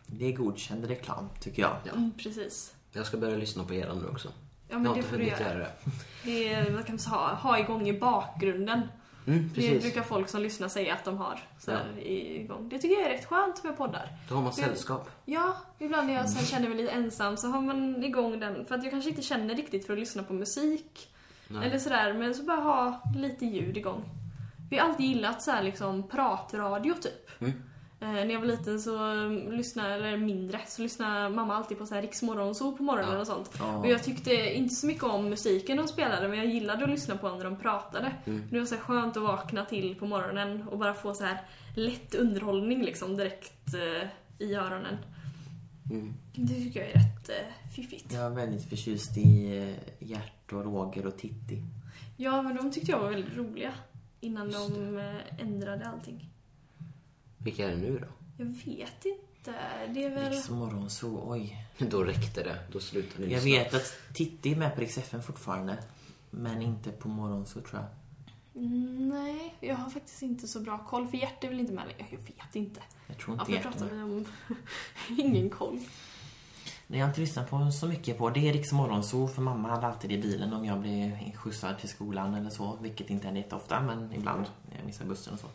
Det är godkänd reklam, tycker jag.
Ja.
Mm, precis.
Jag ska börja lyssna på er nu också.
Ja,
jag
men
har
det
inte
får du
hunnit
göra.
det.
Det är, kan man säga, ha, ha igång i bakgrunden.
Mm,
Det brukar folk som lyssnar säga att de har så
Ja.
igång. Det tycker jag är rätt skönt med poddar.
Då har man
Det-
sällskap.
Ja, ibland när jag så här känner mig lite ensam så har man igång den. För att jag kanske inte känner riktigt för att lyssna på musik.
Nej.
Eller sådär, men så bara ha lite ljud igång. Vi har alltid gillat så här liksom pratradio typ.
Mm.
Eh, när jag var liten så um, lyssnade, eller mindre, så lyssnade mamma alltid på så här riksmorgonzoo på morgonen
Ja.
och sånt.
Ja.
Och jag tyckte inte så mycket om musiken de spelade, men jag gillade att lyssna på när de pratade.
Mm.
Det var så här skönt att vakna till på morgonen och bara få så här lätt underhållning liksom direkt eh, i öronen.
Mm.
Det tycker jag är rätt eh, fiffigt.
Jag är väldigt förtjust i eh, Och Roger och Titti.
Ja, men de tyckte jag var väldigt roliga. Innan de eh, ändrade allting.
Vilka är det nu då?
Jag vet inte. Det är väl...
Riks morgonzoo, oj. [laughs]
Då räckte det. Då slutade ni
Jag
lyssna.
vet att Titti är med på Rix FM fortfarande. Men inte på morgonzoo tror jag.
Mm, nej, jag har faktiskt inte så bra koll. För Gert är väl inte med längre? Jag vet inte.
Jag tror
Varför
inte är
pratar
med.
vi om... [laughs] Ingen koll.
Nej, jag inte lyssnat på så mycket på. Det är Rix morgonzoo för mamma hade alltid det i bilen om jag blev skjutsad till skolan eller så. Vilket inte händer jätteofta, men ibland när jag missar bussen och så.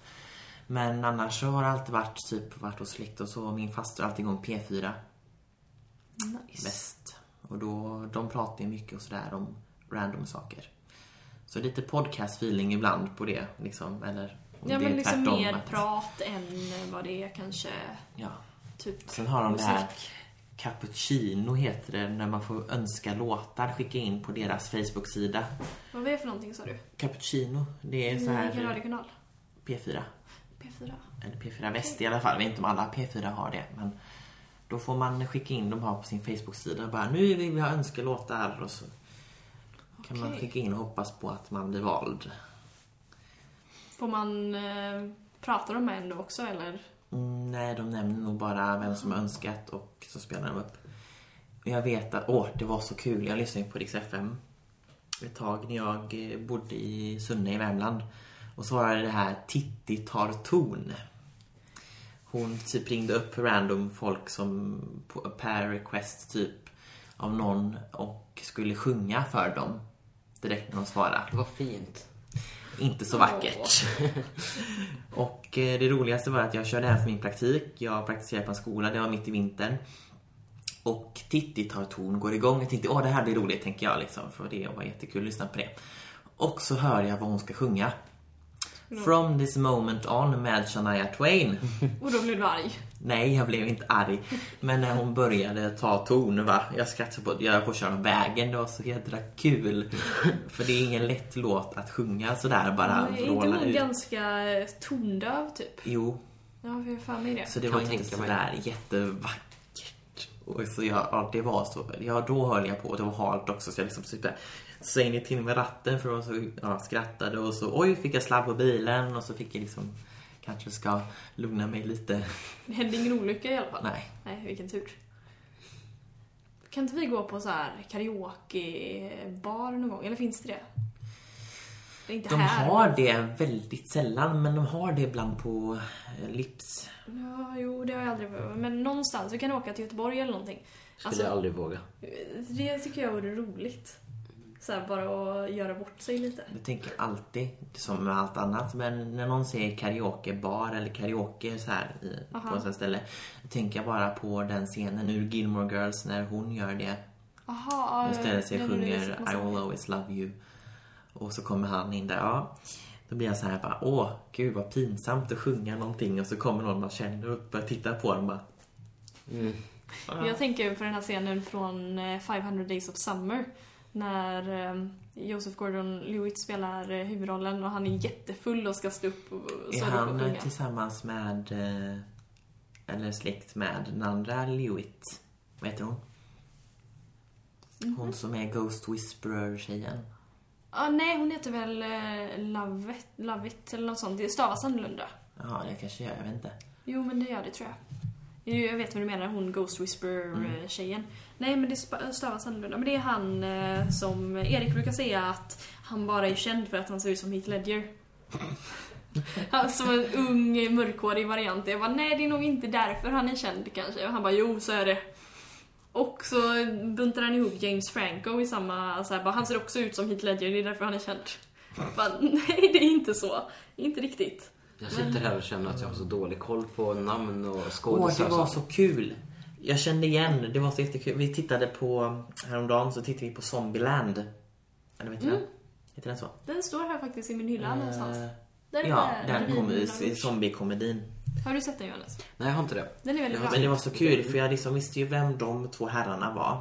Men annars så har det alltid varit typ varit hos släkt och så. Min faster har alltid igång P4
Nice.
bäst. Och då, de pratar ju mycket och sådär om random saker. Så lite podcast-feeling ibland på det liksom. Eller om
Ja,
det
men
är
liksom
tvärtom,
mer
att-
prat än vad det är kanske
Ja.
typ
Sen har de det här
musik.
Cappuccino heter det, när man får önska låtar skicka in på deras Facebook-sida.
Vad är det för någonting sa du?
Cappuccino, det är så
Vilken
här
radiokanal?
P4.
P4?
Eller P4 Väst i alla fall. Jag vet inte om alla P4 har det. Men då får man skicka in de har på sin Facebook-sida. Bara nu vill vi ha önskelåtar och så kan man skicka in och hoppas på att man blir vald.
Får man eh, prata med ändå också eller?
Mm, nej, de nämner nog bara vem som önskat och så spelar de upp. Jag vet att, åh, det var så kul. Jag lyssnade på Rix FM ett tag när jag eh, bodde i Sunne i Värmland. Och så var det det här Titti tar ton. Hon typ ringde upp random folk som på, per request typ av någon och skulle sjunga för dem direkt när de svarade.
Det var fint.
Inte så vackert. [laughs] och eh, det roligaste var att jag körde hem för min praktik. Jag praktiserade på en skola, det var mitt i vintern. Och Titti tar ton, går igång. Jag tänkte, åh det här blir roligt, tänker jag liksom. För det var jättekul att lyssna på det. Och så hör jag vad hon ska sjunga. From this moment on med Shania Twain.
Och då blev du arg.
Nej, jag blev inte arg. Men när hon började ta ton, va? Jag skrattade på att jag får köra vägen. Det var så jädra kul. För det är ingen lätt låt att sjunga sådär bara
är inte hon
ut.
ganska eh, tondöv typ?
Jo,
Ja, har för mig det.
så det
Kan
var inte sådär jättevackert. Och så jag, ja, det var så. Ja, då höll jag på. Det var halt också. Så jag liksom typ så in i till med ratten för de så ja, skrattade och så oj fick jag sladd på bilen och så fick jag liksom kanske ska lugna mig lite.
Det hände ingen olycka i alla fall.
Nej.
Nej, vilken tur. Kan inte vi gå på så här karaokebar någon gång? Eller finns det det? Det inte
De
här.
har det väldigt sällan, men de har det ibland på eh, Lips.
Ja, jo, det har jag aldrig Men någonstans. Vi kan åka till Göteborg eller någonting.
Skulle
Alltså-
jag aldrig våga.
Det tycker jag vore roligt. Så här, bara att göra bort sig lite.
Jag tänker alltid, som med allt annat, men när någon säger karaokebar eller karaoke så här i, på ett ställe, då tänker jag bara på den scenen ur Gilmore Girls när hon gör det.
Aha,
Hon ställer sig och sjunger I will always love you. Och så kommer han in där, ja. Då blir jag så här bara, åh, gud vad pinsamt att sjunga någonting och så kommer någon man känner och börjar titta på den bara.
Mm.
Jag tänker på den här scenen från eh, 500 Days of Summer. När eh, Joseph Gordon-Levitt spelar eh, huvudrollen och han är jättefull och ska stå upp och
Är
stå upp
han eh, tillsammans med, eller släkt med den andra Lewitt? Vad heter hon?
Mhm.
Hon som är Ghost Whisperer-tjejen.
Ah, nej, hon heter väl Lovett, Lovett eller något sånt. Det stavas annorlunda.
Ja, det kanske gör, jag vet inte.
Jo, men det gör det tror jag. Jag vet vad du menar, hon Ghost Whisperer-tjejen. Nej, men det stavas annorlunda. Men det är han eh, som Erik brukar säga att han bara är känd för att han ser ut som Heath Ledger. [laughs] Han som en ung mörkhårig variant. Jag bara, nej det är nog inte därför han är känd kanske. Och han bara, jo så är det. Och så buntar han ihop James Franco i samma, så här, bara, han ser också ut som Heath Ledger, det är därför han är känd. Bara, [laughs] nej det är inte så. Inte riktigt.
Jag sitter här och känner att jag har så dålig koll på namn och
Åh,
skådisar.
det
och
var så kul! Jag kände igen, det var så jättekul. Vi tittade på, häromdagen så tittade vi på Zombieland. Eller vet du den? Heter den så?
Den står här faktiskt i min hylla någonstans.
Eh,
Den
ja,
är-
den kom i zombiekomedin.
Har du sett den Johannes?
Nej, jag har inte det.
Den är väldigt bra.
Men det var så kul för jag liksom visste ju vem de två herrarna var.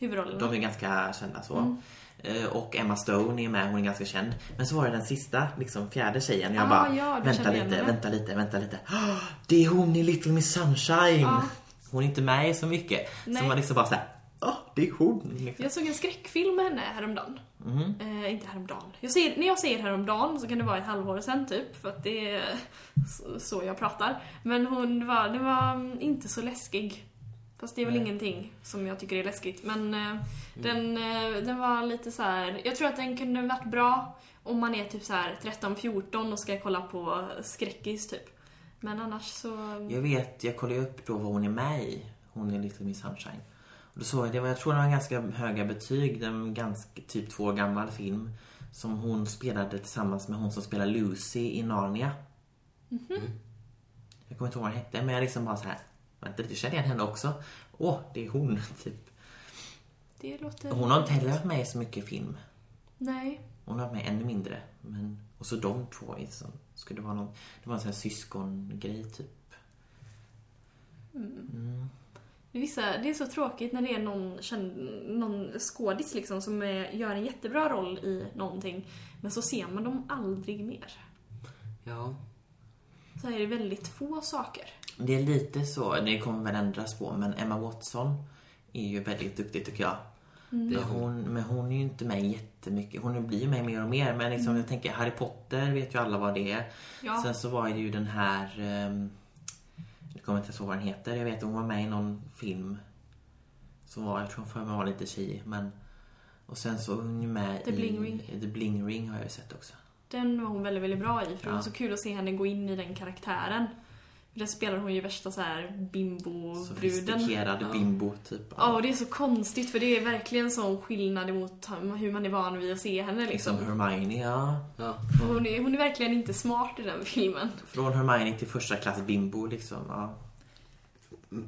Huvudrollen.
De är ganska kända så.
Mm.
Eh, Och Emma Stone är med, hon är ganska känd. Men så var det den sista, liksom fjärde tjejen. Jag
Ah,
bara,
ja,
vänta lite, vänta lite, vänta lite. "Ah, Det är hon i Little Miss Sunshine!
Ja.
Hon är inte med så mycket.
Nej.
Så man liksom bara såhär, ja det är hon. Liksom.
Jag såg en skräckfilm med henne häromdagen.
Mhm.
Eh, inte häromdagen. Jag säger, när jag säger häromdagen så kan det vara ett halvår sen typ, för att det är så, så jag pratar. Men hon var, den var mm, inte så läskig. Fast det är väl
Nej.
ingenting som jag tycker är läskigt. Men eh, den, eh, den var lite så här. jag tror att den kunde varit bra om man är typ så här 13-14 och ska kolla på skräckis typ. Men annars så...
Jag vet, jag kollade upp då vad hon är med i. Hon är Little Miss Sunshine. Och då såg jag, det var, jag tror det var ganska höga betyg. Det var en ganska, typ två år gammal film. Som hon spelade tillsammans med hon som spelar Lucy i Narnia. Jag kommer inte ihåg vad hon hette, men jag liksom bara så här. Vänta lite, känner igen henne också. Åh, det är hon, [laughs] typ.
Det låter...
Hon har inte heller varit med i så mycket film.
Nej.
Hon har varit med ännu mindre. Men, och så de två är som, skulle vara någon, det var en sån här syskongrej typ. Mm.
Vissa, det är så tråkigt när det är någon, känd, någon skådis liksom som är, gör en jättebra roll i någonting. Men så ser man dem aldrig mer.
Ja.
Så är det väldigt få saker.
Det är lite så, det kommer väl ändras på, men Emma Watson är ju väldigt duktig tycker jag.
Mm.
Det hon.
men hon är ju inte med jättemycket. Hon blir ju med mer och mer. Men liksom, jag tänker, Harry Potter vet ju alla vad det är.
Ja.
Sen så var det ju den här... Um, jag kommer inte ens ihåg vad den heter. Jag vet hon var med i någon film. Som var, jag tror hon för mig var lite tjej. Men, och sen så är hon ju med
The
i...
Bling Ring.
The Bling Ring har jag ju sett också.
Den var hon väldigt, väldigt bra i. För det
Ja.
var så kul att se henne gå in i den karaktären. Där spelar hon ju värsta så här bimbo-bruden.
Sofistikerad bimbo typ.
Ja, och det är så konstigt för det är verkligen sån skillnad emot hur man är van vid att se henne liksom.
Liksom Hermione, ja.
Ja.
Hon är, hon är verkligen inte smart i den filmen.
Från Hermione till första klass bimbo liksom. Ja.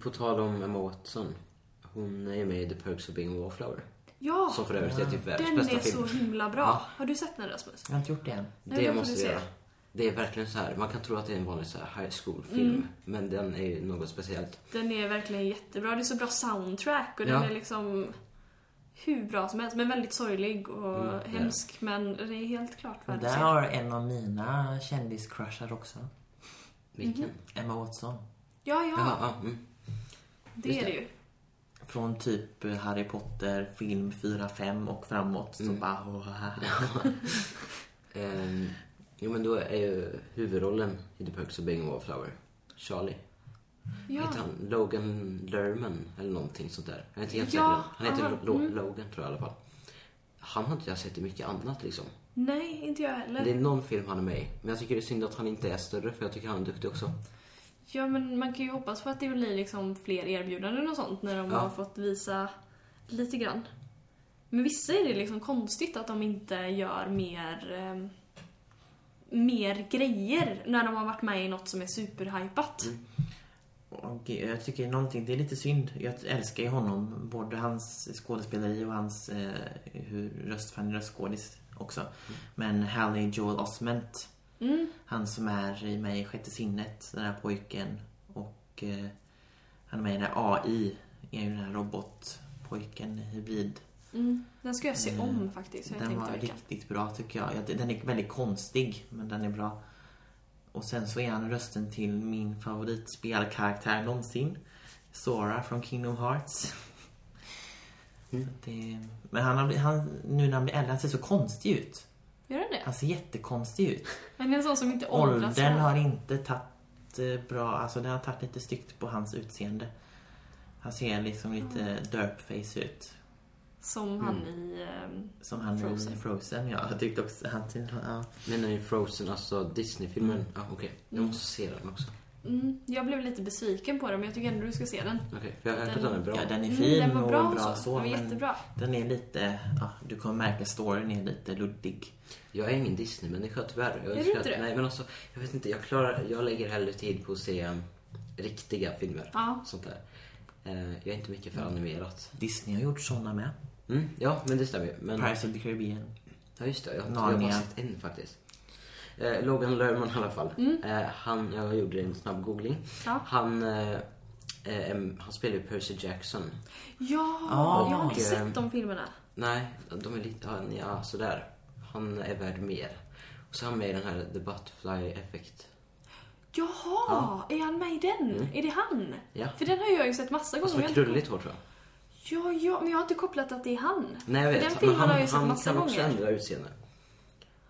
På tal om Emma Watson. Hon är ju med i The Perks of Being a Wallflower.
Ja,
Som för övrigt är typ världens
den
bästa
är
film.
så himla bra.
Ja.
Har du sett den Rasmus?
Jag har inte gjort det än.
Nej,
Det
den
måste
du
göra. Det är verkligen så här. Man kan tro att det är en vanlig så här high school-film.
Mm.
Men den är ju något speciellt.
Den är verkligen jättebra. Det är så bra soundtrack och
Ja.
den är liksom hur bra som helst. Men väldigt sorglig och
Mm, ja.
hemsk. Men det är helt klart värd
Där har en av mina kändiscrushar också.
Vilken?
Emma Watson.
Ja, ja.
Jaha, ja. Mm.
det
just
är det
det.
ju.
Från typ Harry Potter, film 4-5 och framåt. Så
Mm.
bara... [laughs]
jo men då är ju huvudrollen i The Perks of Being a Wallflower Charlie.
Ja.
Heter han Logan Lerman eller någonting sånt där? Jag är inte helt
Ja,
säker. Han heter
aha,
Lo-
mm.
Logan tror jag i alla fall. Han har inte jag sett i mycket annat liksom.
Nej, inte jag heller.
Det är någon film han är med i. Men jag tycker det är synd att han inte är större för jag tycker han är duktig också.
Ja, men man kan ju hoppas på att det blir liksom fler erbjudanden och sånt när de
Ja.
har fått visa lite grann. Men vissa är det liksom konstigt att de inte gör mer, eh, mer grejer när de har varit med i något som är superhypat.
Mm.
Och jag tycker någonting, det är lite synd. Jag älskar ju honom. Både hans skådespeleri och hans eh, hur röst, han röstskådis också. Men Haley Joel Osment.
Mm.
Han som är i mig i Sjätte sinnet, den här pojken. Och eh, han är med i den här AI, är ju den här robotpojken, hybrid.
Mm. Den ska jag se om faktiskt. har Jag
Den var
veckan.
riktigt bra tycker jag. Ja, Den är väldigt konstig, men den är bra. Och sen så är han rösten till min favoritspelkaraktär någonsin. Sora från Kingdom Hearts.
Mm.
Det, men han har, han, nu när han blir äldre, han ser så konstig ut.
Gör den det?
Han ser jättekonstig ut.
Men det är en sån som inte åldras.
Åldern har inte tagit eh, bra, alltså den har tagit lite styggt på hans utseende. Han ser liksom lite
Mm.
derpface ut.
Som han
Mm.
i... ehm,
Som han
Frozen.
i Frozen, ja. Jag tyckte också han till, ja.
Men i Frozen, alltså Disney-filmen.
Mm.
Ja, okej. Jag
Mm.
måste se den också.
mm, jag blev lite besviken på den, men jag tycker ändå du ska se den.
Okej, för jag har hört att
Den-
är bra.
ja, den är
Mm,
fin
den var
och
bra,
bra
så.
så,
Den var jättebra.
den är lite, ja, du kommer märka storyn är lite luddig.
Jag är ingen Disney-människa tyvärr. Jag
Är du inte
att-
det?
Nej, men alltså, jag vet inte. Jag klarar, jag lägger hellre tid på att se um, riktiga filmer.
Ja.
Sånt där. Eh, jag är inte mycket för animerat.
Disney har gjort såna med.
Mm, ja, men det stämmer ju. Men,
Pirates of the Caribbean.
ja, just det. Jag, jag har bara sett en faktiskt. Eh, Logan Lerman i alla fall. Eh, han, jag gjorde en snabb googling.
Ja.
Han, eh, eh, han spelar ju Percy Jackson.
Ja,
Ah.
jag har inte sett
ehm,
de filmerna.
Nej, de är lite, ja, ja sådär. Han är värd mer. Och så är han med i den här The Butterfly Effect.
Jaha, är han med i den?
Mm.
Är det han?
Ja.
För den har jag ju sett massa gånger.
Fast med krulligt hår tror jag.
Ja, ja, men jag har inte kopplat att det är han.
Nej, jag vet.
Den filmen
men han,
har jag ju sett
han kan också
gånger.
ändra utseende.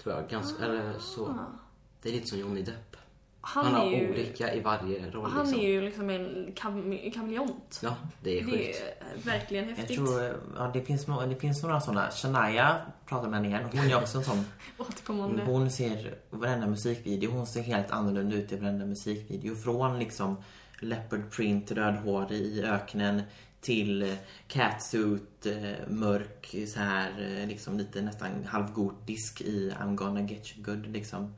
Tror jag. Ganska, eller så.
Ah.
Det är lite som Johnny Depp.
Han,
Han, har
är ju,
olika i varje roll
han
liksom.
är ju liksom en kam kameleont.
Ja, det är
Det
sjukt.
är verkligen
Jag
häftigt.
tror, ja, det finns, det finns några såna. Shania pratar med henne igen. Hon är också en sån. [laughs]
Återkommande.
Hon ser varenda musikvideo, hon ser helt annorlunda ut i varenda musikvideo. Från liksom leopard print, rödhårig i öknen till eh, catsuit, eh, mörk, så här eh, liksom lite nästan halvgotisk i I'm gonna get you good liksom.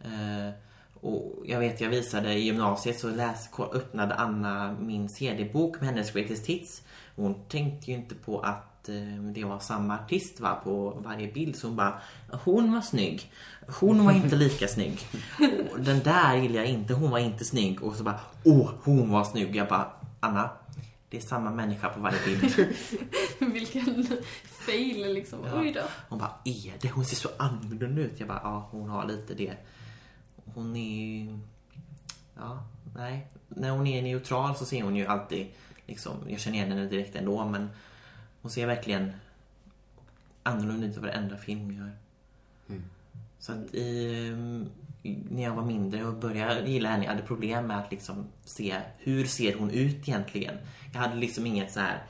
Eh, och jag vet, jag visade i gymnasiet så läs, öppnade Anna min CD-bok med hennes greatest hits. Hon tänkte ju inte på att eh, det var samma artist va, på varje bild. Så hon bara, hon var snygg. Hon var inte [laughs] lika snygg. Den där gillar jag inte, hon var inte snygg. Och så bara, åh, hon var snygg. Jag bara, Anna, det är samma människa på varje bild. [laughs]
Vilken fail liksom.
Ja.
Oj då.
Hon bara, är det? Hon ser så annorlunda ut. Jag bara, ja, hon har lite det. Hon är ju... Ja, nej. När hon är neutral så ser hon ju alltid liksom, jag känner igen henne direkt ändå, men hon ser verkligen annorlunda ut i varenda film hon gör.
Mm.
Så att i, ehm, när jag var mindre och började gilla henne, jag hade problem med att liksom se hur ser hon ut egentligen. Jag hade liksom inget så här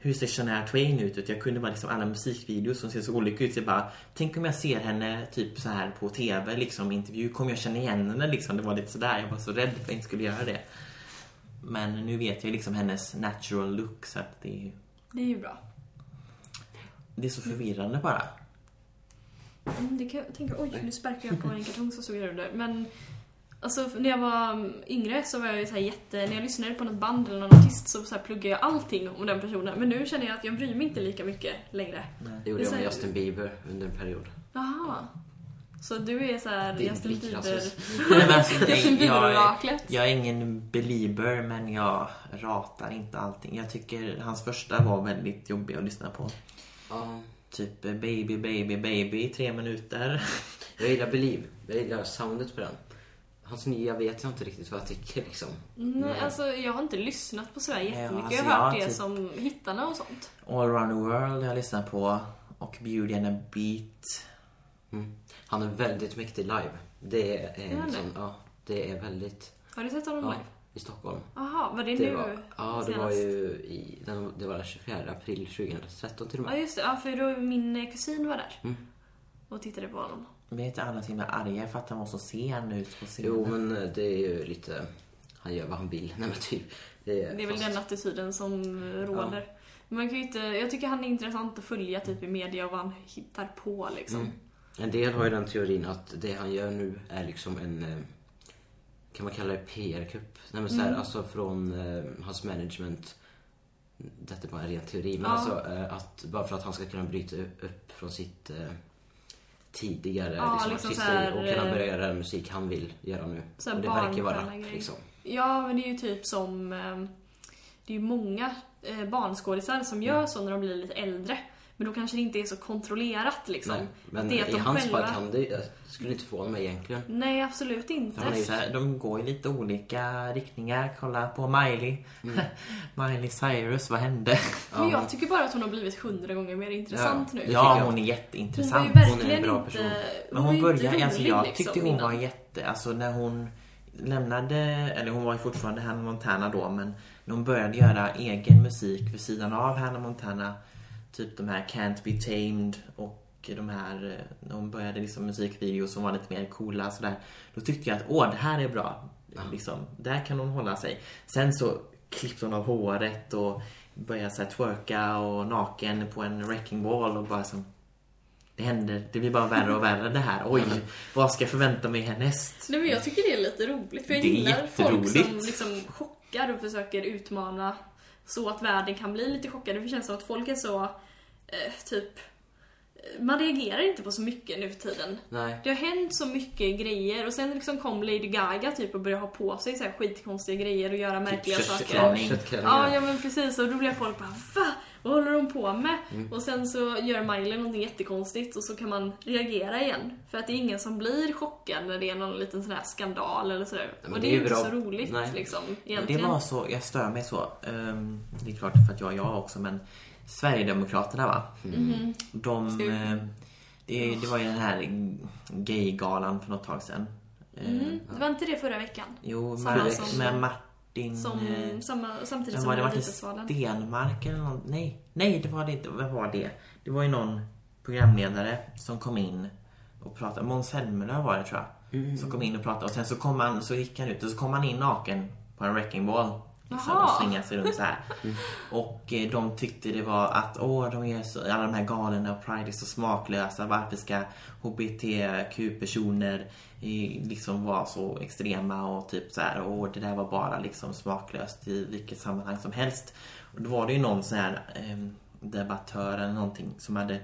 hur ser Shania Twain ut? Jag kunde bara liksom alla musikvideos som ser så olika ut. Så jag bara, tänk om jag ser henne typ så här på TV, liksom intervju. Kommer jag känna igen henne liksom? Det var lite sådär. Jag var så rädd för att jag inte skulle göra det. Men nu vet jag liksom hennes natural look så att det är,
Det är ju bra.
det är så förvirrande bara.
Mm, det kan jag tänka, oj nu sparkar jag på en [laughs] kartong som stod där under. Men alltså när jag var yngre så var jag ju så här jätte, när jag lyssnade på något band eller någon artist så, så här pluggade jag allting om den personen. Men nu känner jag att jag bryr mig inte lika mycket längre.
Det gjorde
Det
jag med
här-
Justin Bieber under en period.
Jaha. Så du är så här Justin
blick,
Bieber... [laughs]
Nej, alltså,
Justin
jag, jag, är,
Bieber-oraklet.
jag är ingen belieber men jag ratar inte allting. Jag tycker hans första var väldigt jobbig att lyssna på.
Ja,
Typ eh, baby, baby, baby i tre minuter. [laughs]
jag gillar Believe. Jag gillar soundet på den. Hans nya vet jag inte riktigt vad jag tycker liksom.
Nej, alltså jag har inte lyssnat på sådär jättemycket.
alltså,
jag har hört
jag
det
typ-
som hittarna och sånt.
All around the world jag lyssnat på. Och Beauty and a beat.
Mm. Han är väldigt mäktig live. Det är
det?
sån, ja, det är väldigt,
Har du sett honom
ja,
live?
I Stockholm.
Jaha, var det,
Det
nu
var, ja, det var ju i, det var den 24 april 2013 till och
Ja
med.
just det, ja, för då min eh, kusin var där.
Mm.
och tittade på honom.
Men är inte alla så himla arga för att han var så sen ut på scenen?
Jo, men eh, det är ju lite... Han gör vad han vill. [laughs] Nej, men typ. Det är,
Det är väl
fast-
den attityden som råder. Men man kan ju inte, jag tycker han är intressant att följa typ i media och vad han hittar på liksom.
Mm. En del har ju den teorin att det han gör nu är liksom en... eh, Kan man kalla det PR-kupp? Nej men så här,
Mm.
alltså från eh, hans management. Detta är bara en ren teori. Men
Ja.
alltså eh, att bara för att han ska kunna bryta upp från sitt eh, tidigare
Ja,
liksom,
liksom
artisteri och kunna
eh,
börja göra den musik han vill göra nu.
Så
och det verkar vara
barnstjärna-grej.
liksom.
Ja, men det är ju typ som... ehm, Det är ju många eh, barnskådisar som gör så när de blir lite äldre. Men då kanske det inte är så kontrollerat liksom.
Nej, men
det är att
i
de
hans
själva-
fall kan det jag skulle inte förvåna mig egentligen.
Nej, absolut inte.
De, är så här, de går i lite olika riktningar. Kolla på Miley. [laughs] Miley Cyrus, vad hände?
Men jag tycker bara att hon har blivit hundra gånger mer intressant
Ja.
nu.
Ja, hon är
Hon var ju
jätteintressant.
verkligen
Hon är en bra
inte...
person.
Men
var
hon
ju
började,
inte
alltså
rolig,
jag
liksom,
tyckte hon
innan.
var jätte, alltså när hon lämnade, eller hon var ju fortfarande Hannah Montana då, men när hon började göra egen musik vid sidan av Hannah Montana, typ de här Can't Be Tamed och de här, eh, när hon började liksom musikvideos som var lite mer coola sådär, då tyckte jag att åh, det här är bra. Liksom, där kan hon hålla sig. Sen så klippte hon av håret och började så här twerka och naken på en wrecking ball och bara som det händer, det blir bara värre och värre det här. Oj, [laughs] vad ska jag förvänta mig härnäst?
Nej men jag tycker det är lite roligt för jag gillar folk som liksom chockar och försöker utmana så att världen kan bli lite chockad. Det känns som att folk är så, eh, typ, eh, man reagerar inte på så mycket nu för tiden.
Nej.
Det har hänt så mycket grejer och sen liksom kom Lady Gaga typ och började ha på sig så här skitkonstiga grejer och göra märkliga
kött-
saker. Ja, ja men precis. Och då blev folk bara Va? Vad håller de på med?
Mm.
Och sen så gör Miley någonting jättekonstigt och så kan man reagera igen. För att det är ingen som blir chockad när det är någon liten sån här skandal eller sådär.
men
och
det
det
är ju
inte så roligt
Nej.
liksom,
Det
egentligen.
var så, jag stör mig så. Ehm, det är klart för att jag är jag också, men Sverigedemokraterna va? De,
Ska vi-
eh, det, det var ju den här gaygalan för något tag sedan.
Mm, det var inte det förra veckan?
Jo,
Samma
med, med Martin...
Som,
eh,
samma, samtidigt som
var det? Martin. Stenmark eller någon? Nej, nej det var det inte. Vem var det? Det var ju någon programledare som kom in och pratade. Måns Zelmerlöw var det tror jag. Som kom in och pratade och sen så, kom han, så gick han ut och så kom han in naken på en wrecking ball. Liksom, och svingade sig runt så här. Och eh, de tyckte det var att åh, de är så, alla de här galorna och Pride är så smaklösa. Varför ska HBTQ-personer eh, liksom vara så extrema och typ så här, åh, det där var bara liksom smaklöst i vilket sammanhang som helst. Och då var det ju någon sån här eh, debattör eller någonting som hade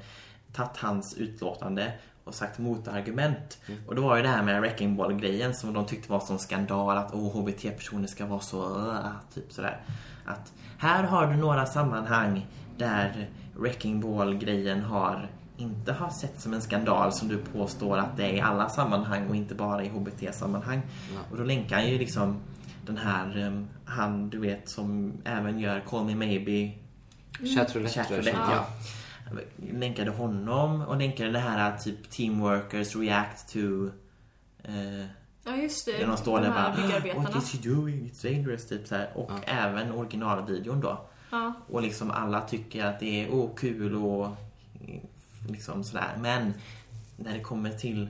tagit hans utlåtande och sagt motargument. Och då var ju det här med wrecking ball-grejen som de tyckte var sån skandal att oh, HBT-personer ska vara så, uh, typ sådär. Att här har du några sammanhang där wrecking ball-grejen har inte har sett som en skandal som du påstår att det är i alla sammanhang och inte bara i HBT-sammanhang. Och då länkar han ju liksom den här, um, han du vet som även gör Call Me Maybe
Chatroulette. tror jag
Chatroulette,
känner.
ja. Länkade honom och länkade det här typ Teamworkers react to eh,
Ja just det,
de står
de här
bara
byggarbetarna.
What is you doing? It's dangerous typ så här. Och
Ja.
även originalvideon då.
Ja.
Och liksom alla tycker att det är oh, kul och eh, liksom sådär. Men när det kommer till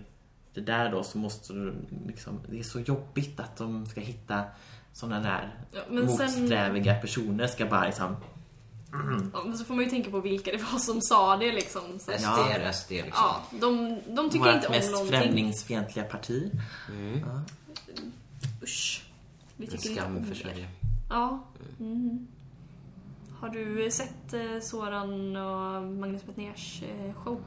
det där då så måste du liksom, det är så jobbigt att de ska hitta sådana där
Ja, men sen,
motsträviga personer ska bara liksom
ja, men så får man ju tänka på vilka det var som sa det liksom. Så,
SD
Ja.
är SD liksom.
ja, de, de tycker
vårt
inte om
mest
någonting.
främlingsfientliga parti.
Mm.
Ja.
Usch. Vi
En
tycker inte om
skam för
det.
Sverige.
Ja. Mm. Har du sett eh, Soran och Magnus Betnérs eh, show?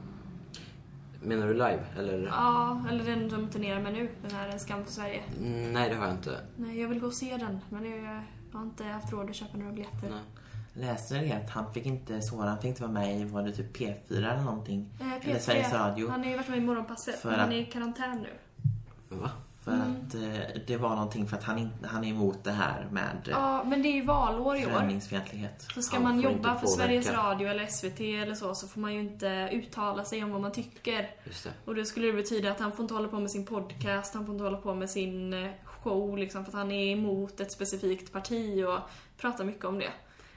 Menar du live? Eller?
Ja, eller den de turnerar med nu. Den här En skam för Sverige.
Mm, Nej, det har jag inte.
Nej, jag vill gå och se den. Men det, jag har inte haft råd att köpa några biljetter.
Nej.
Läste det att han fick inte, Soran fick inte vara med i, var det typ P4 eller någonting?
Eh,
Eller
P3,
Sveriges Radio.
Han har ju varit med i Morgonpasset, men han är i karantän nu.
Va?
För att eh, det var någonting för att han, han är emot det här med
Ja, men det är ju valår i år.
främlingsfientlighet.
Så ska
Han
man jobba för Sveriges. Radio eller SVT eller så, så får man ju inte uttala sig om vad man tycker.
Just det.
Och det skulle det betyda att han får inte hålla på med sin podcast, han får inte hålla på med sin eh, show liksom, för att han är emot ett specifikt parti och pratar mycket om det.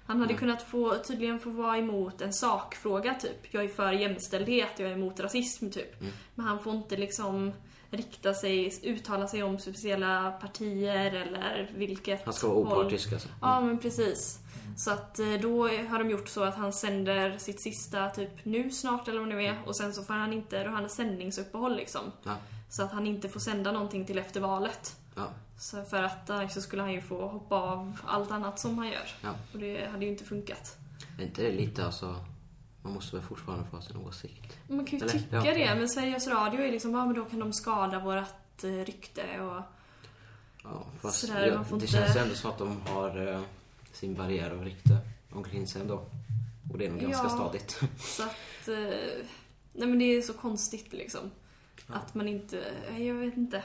Han hade kunnat få, tydligen få vara emot en sakfråga typ. Jag är för jämställdhet, jag är emot rasism typ.
Mm.
Men han får inte liksom rikta sig, uttala sig om speciella partier eller vilket
Han ska vara opartisk alltså.
Ja, men precis. Så att eh, då har de gjort så att han sänder sitt sista typ nu snart eller vad det nu är och sen så får han inte, då har han ett sändningsuppehåll liksom.
Ja.
Så att han inte får sända någonting till efter valet.
Ja.
Så för att annars så skulle han ju få hoppa av allt annat som han gör.
Ja.
Och det hade ju inte funkat.
Är inte det lite alltså... Man måste väl fortfarande få ha sin åsikt?
Man kan ju
Eller,
tycka
ja.
det, men Sveriges Radio är liksom, ja men då kan de skada vårt eh, rykte och...
Ja, fast
Sådär,
ja,
man får
det
inte-
känns ju ändå som att de har eh, sin barriär av rykte omkring sig ändå. Och det är nog ganska
Ja.
stadigt. [laughs]
Så att... Eh, nej men det är så konstigt liksom.
Ja.
Att man inte, jag vet inte.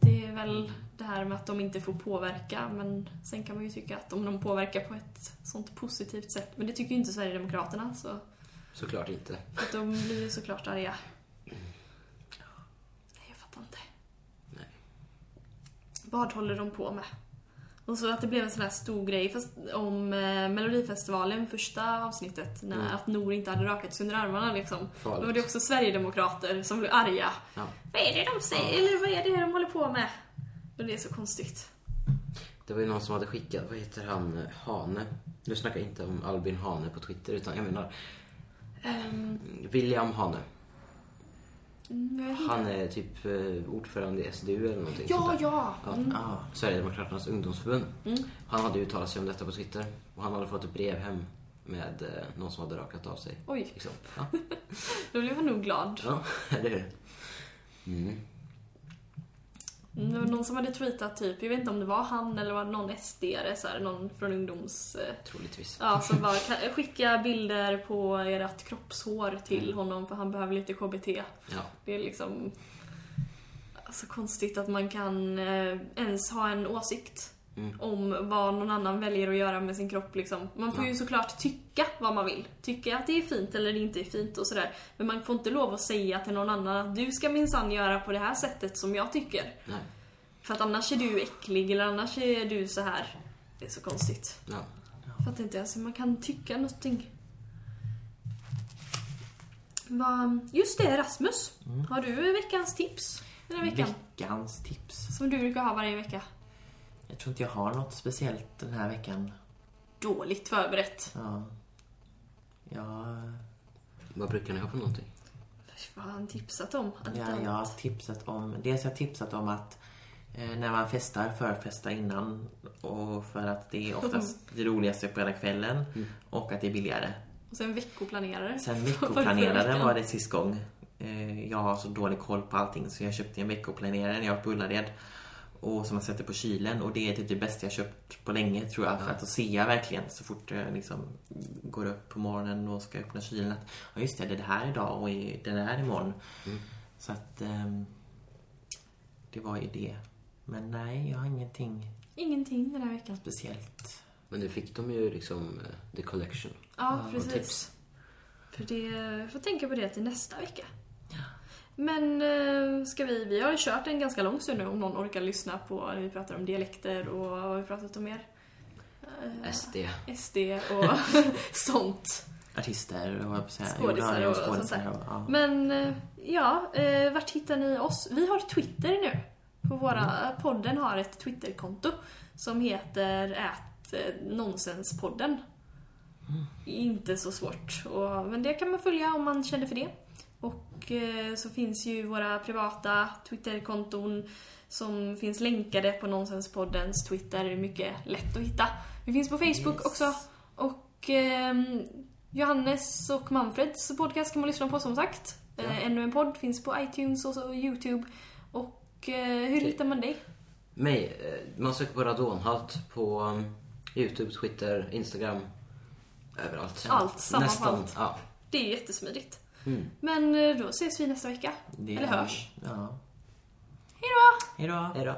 Det är väl det här med att de inte får påverka, men sen kan man ju tycka att om de påverkar på ett sånt positivt sätt, men det tycker ju inte Sverigedemokraterna, så
Såklart inte.
att de blir ju såklart arga. Nej, jag fattar inte.
Nej.
Vad håller de på med? Och så att det blev en sån här stor grej om eh, Melodifestivalen, första avsnittet, när
Mm.
att Nor inte hade rakats under armarna liksom.
Farligt.
Då var det också Sverigedemokrater som blev arga.
Ja.
Vad är det de säger? Eller vad är det de håller på med? Och det är så konstigt.
Det var ju någon som hade skickat, vad heter han, Hane. Nu snackar jag inte om Albin Hane på Twitter utan jag menar
Um,
William Hane.
Inte.
Han är typ eh, ordförande i SDU eller någonting
ja! Ja. Mm.
Ja.
Sverigedemokraternas ungdomsförbund.
Mm.
Han hade uttalat sig om detta på Twitter. Och han hade fått ett brev hem med eh, någon som hade rakat av sig.
Oj,
Liksom. [laughs] Ja,
då blev han nog glad.
ja [laughs] eller hur? Mm.
Mm, Det var någon som hade tweetat typ, jag vet inte om det var han eller var någon SD-are, så här, någon från ungdoms... eh,
Troligtvis.
Ja, som bara "Kan- skicka bilder på ert kroppshår till honom för han behöver lite KBT.
Ja.
Det är liksom så konstigt att man kan eh, ens ha en åsikt
Mm.
om vad någon annan väljer att göra med sin kropp. Liksom. Man får
Ja.
ju såklart tycka vad man vill. Tycka att det är fint eller inte är fint och sådär. Men man får inte lov att säga till någon annan att du ska minsann göra på det här sättet som jag tycker.
Nej.
För att annars är du äcklig eller annars är du så här. Det är så konstigt.
Ja.
Jag fattar inte ens hur man kan tycka någonting. Va, just det, Rasmus. Har du veckans tips den här veckan?
Veckans tips.
Som du brukar ha varje vecka.
Jag tror inte jag har något speciellt den här veckan.
Dåligt förberett.
Ja. Ja,
Vad brukar ni ha för någonting?
Vad har han tipsat om? Allt
ja, jag har tipsat om... Dels har jag tipsat om att eh, när man festar, förfesta innan. Och för att det är oftast [laughs] det roligaste på hela kvällen. Och att det är billigare.
Och sen veckoplanerare.
Sen [laughs]
Förra
veckoplanerare
veckan.
var det sist gång. Eh, Jag har så dålig koll på allting så jag köpte en veckoplanerare när jag var på Ullared. Och som man sätter på kylen och det är typ det bästa jag köpt på länge tror jag. För att då ser jag verkligen så fort jag liksom går upp på morgonen och ska öppna kylen att ja just det, det är det här idag och det där imorgon. Så att ehm, det var ju det. Men nej, jag har ingenting
Ingenting den här veckan.
speciellt.
Men nu fick de ju liksom eh, The Collection.
Ja,
och
precis.
tips.
För det, jag får tänka på det till nästa vecka. Men eh, ska vi, vi har ju kört en ganska lång stund nu om någon orkar lyssna på när vi pratar om dialekter och vad har vi pratat om mer? Eh,
SD.
SD och [laughs] sånt.
Artister och
Skådisar och sånt där.
ja.
Men eh, ja, vart hittar ni oss? Vi har Twitter nu. På våra, Podden har ett Twitterkonto som heter ät eh, nonsenspodden. Inte så svårt. Och, men det kan man följa om man känner för det. Och eh, så finns ju våra privata Twitterkonton som finns länkade på Nonsenspoddens Twitter. Det är mycket lätt att hitta. Vi finns på Facebook
Yes.
också. Och ehm, Johannes och Manfreds podcast kan man lyssna på som sagt.
Ja.
Eh, ännu en podd finns på iTunes och så Youtube. Och eh, hur hittar man dig?
Mig, man söker på radonhalt på Youtube, Twitter, Instagram. Överallt.
Allt, samma
Nästan. Ja.
Det är jättesmidigt.
Mm.
Men eh, då ses vi nästa vecka.
Det-
Eller hörs.
Ja.
Hejdå!
Hej då!
Hej då.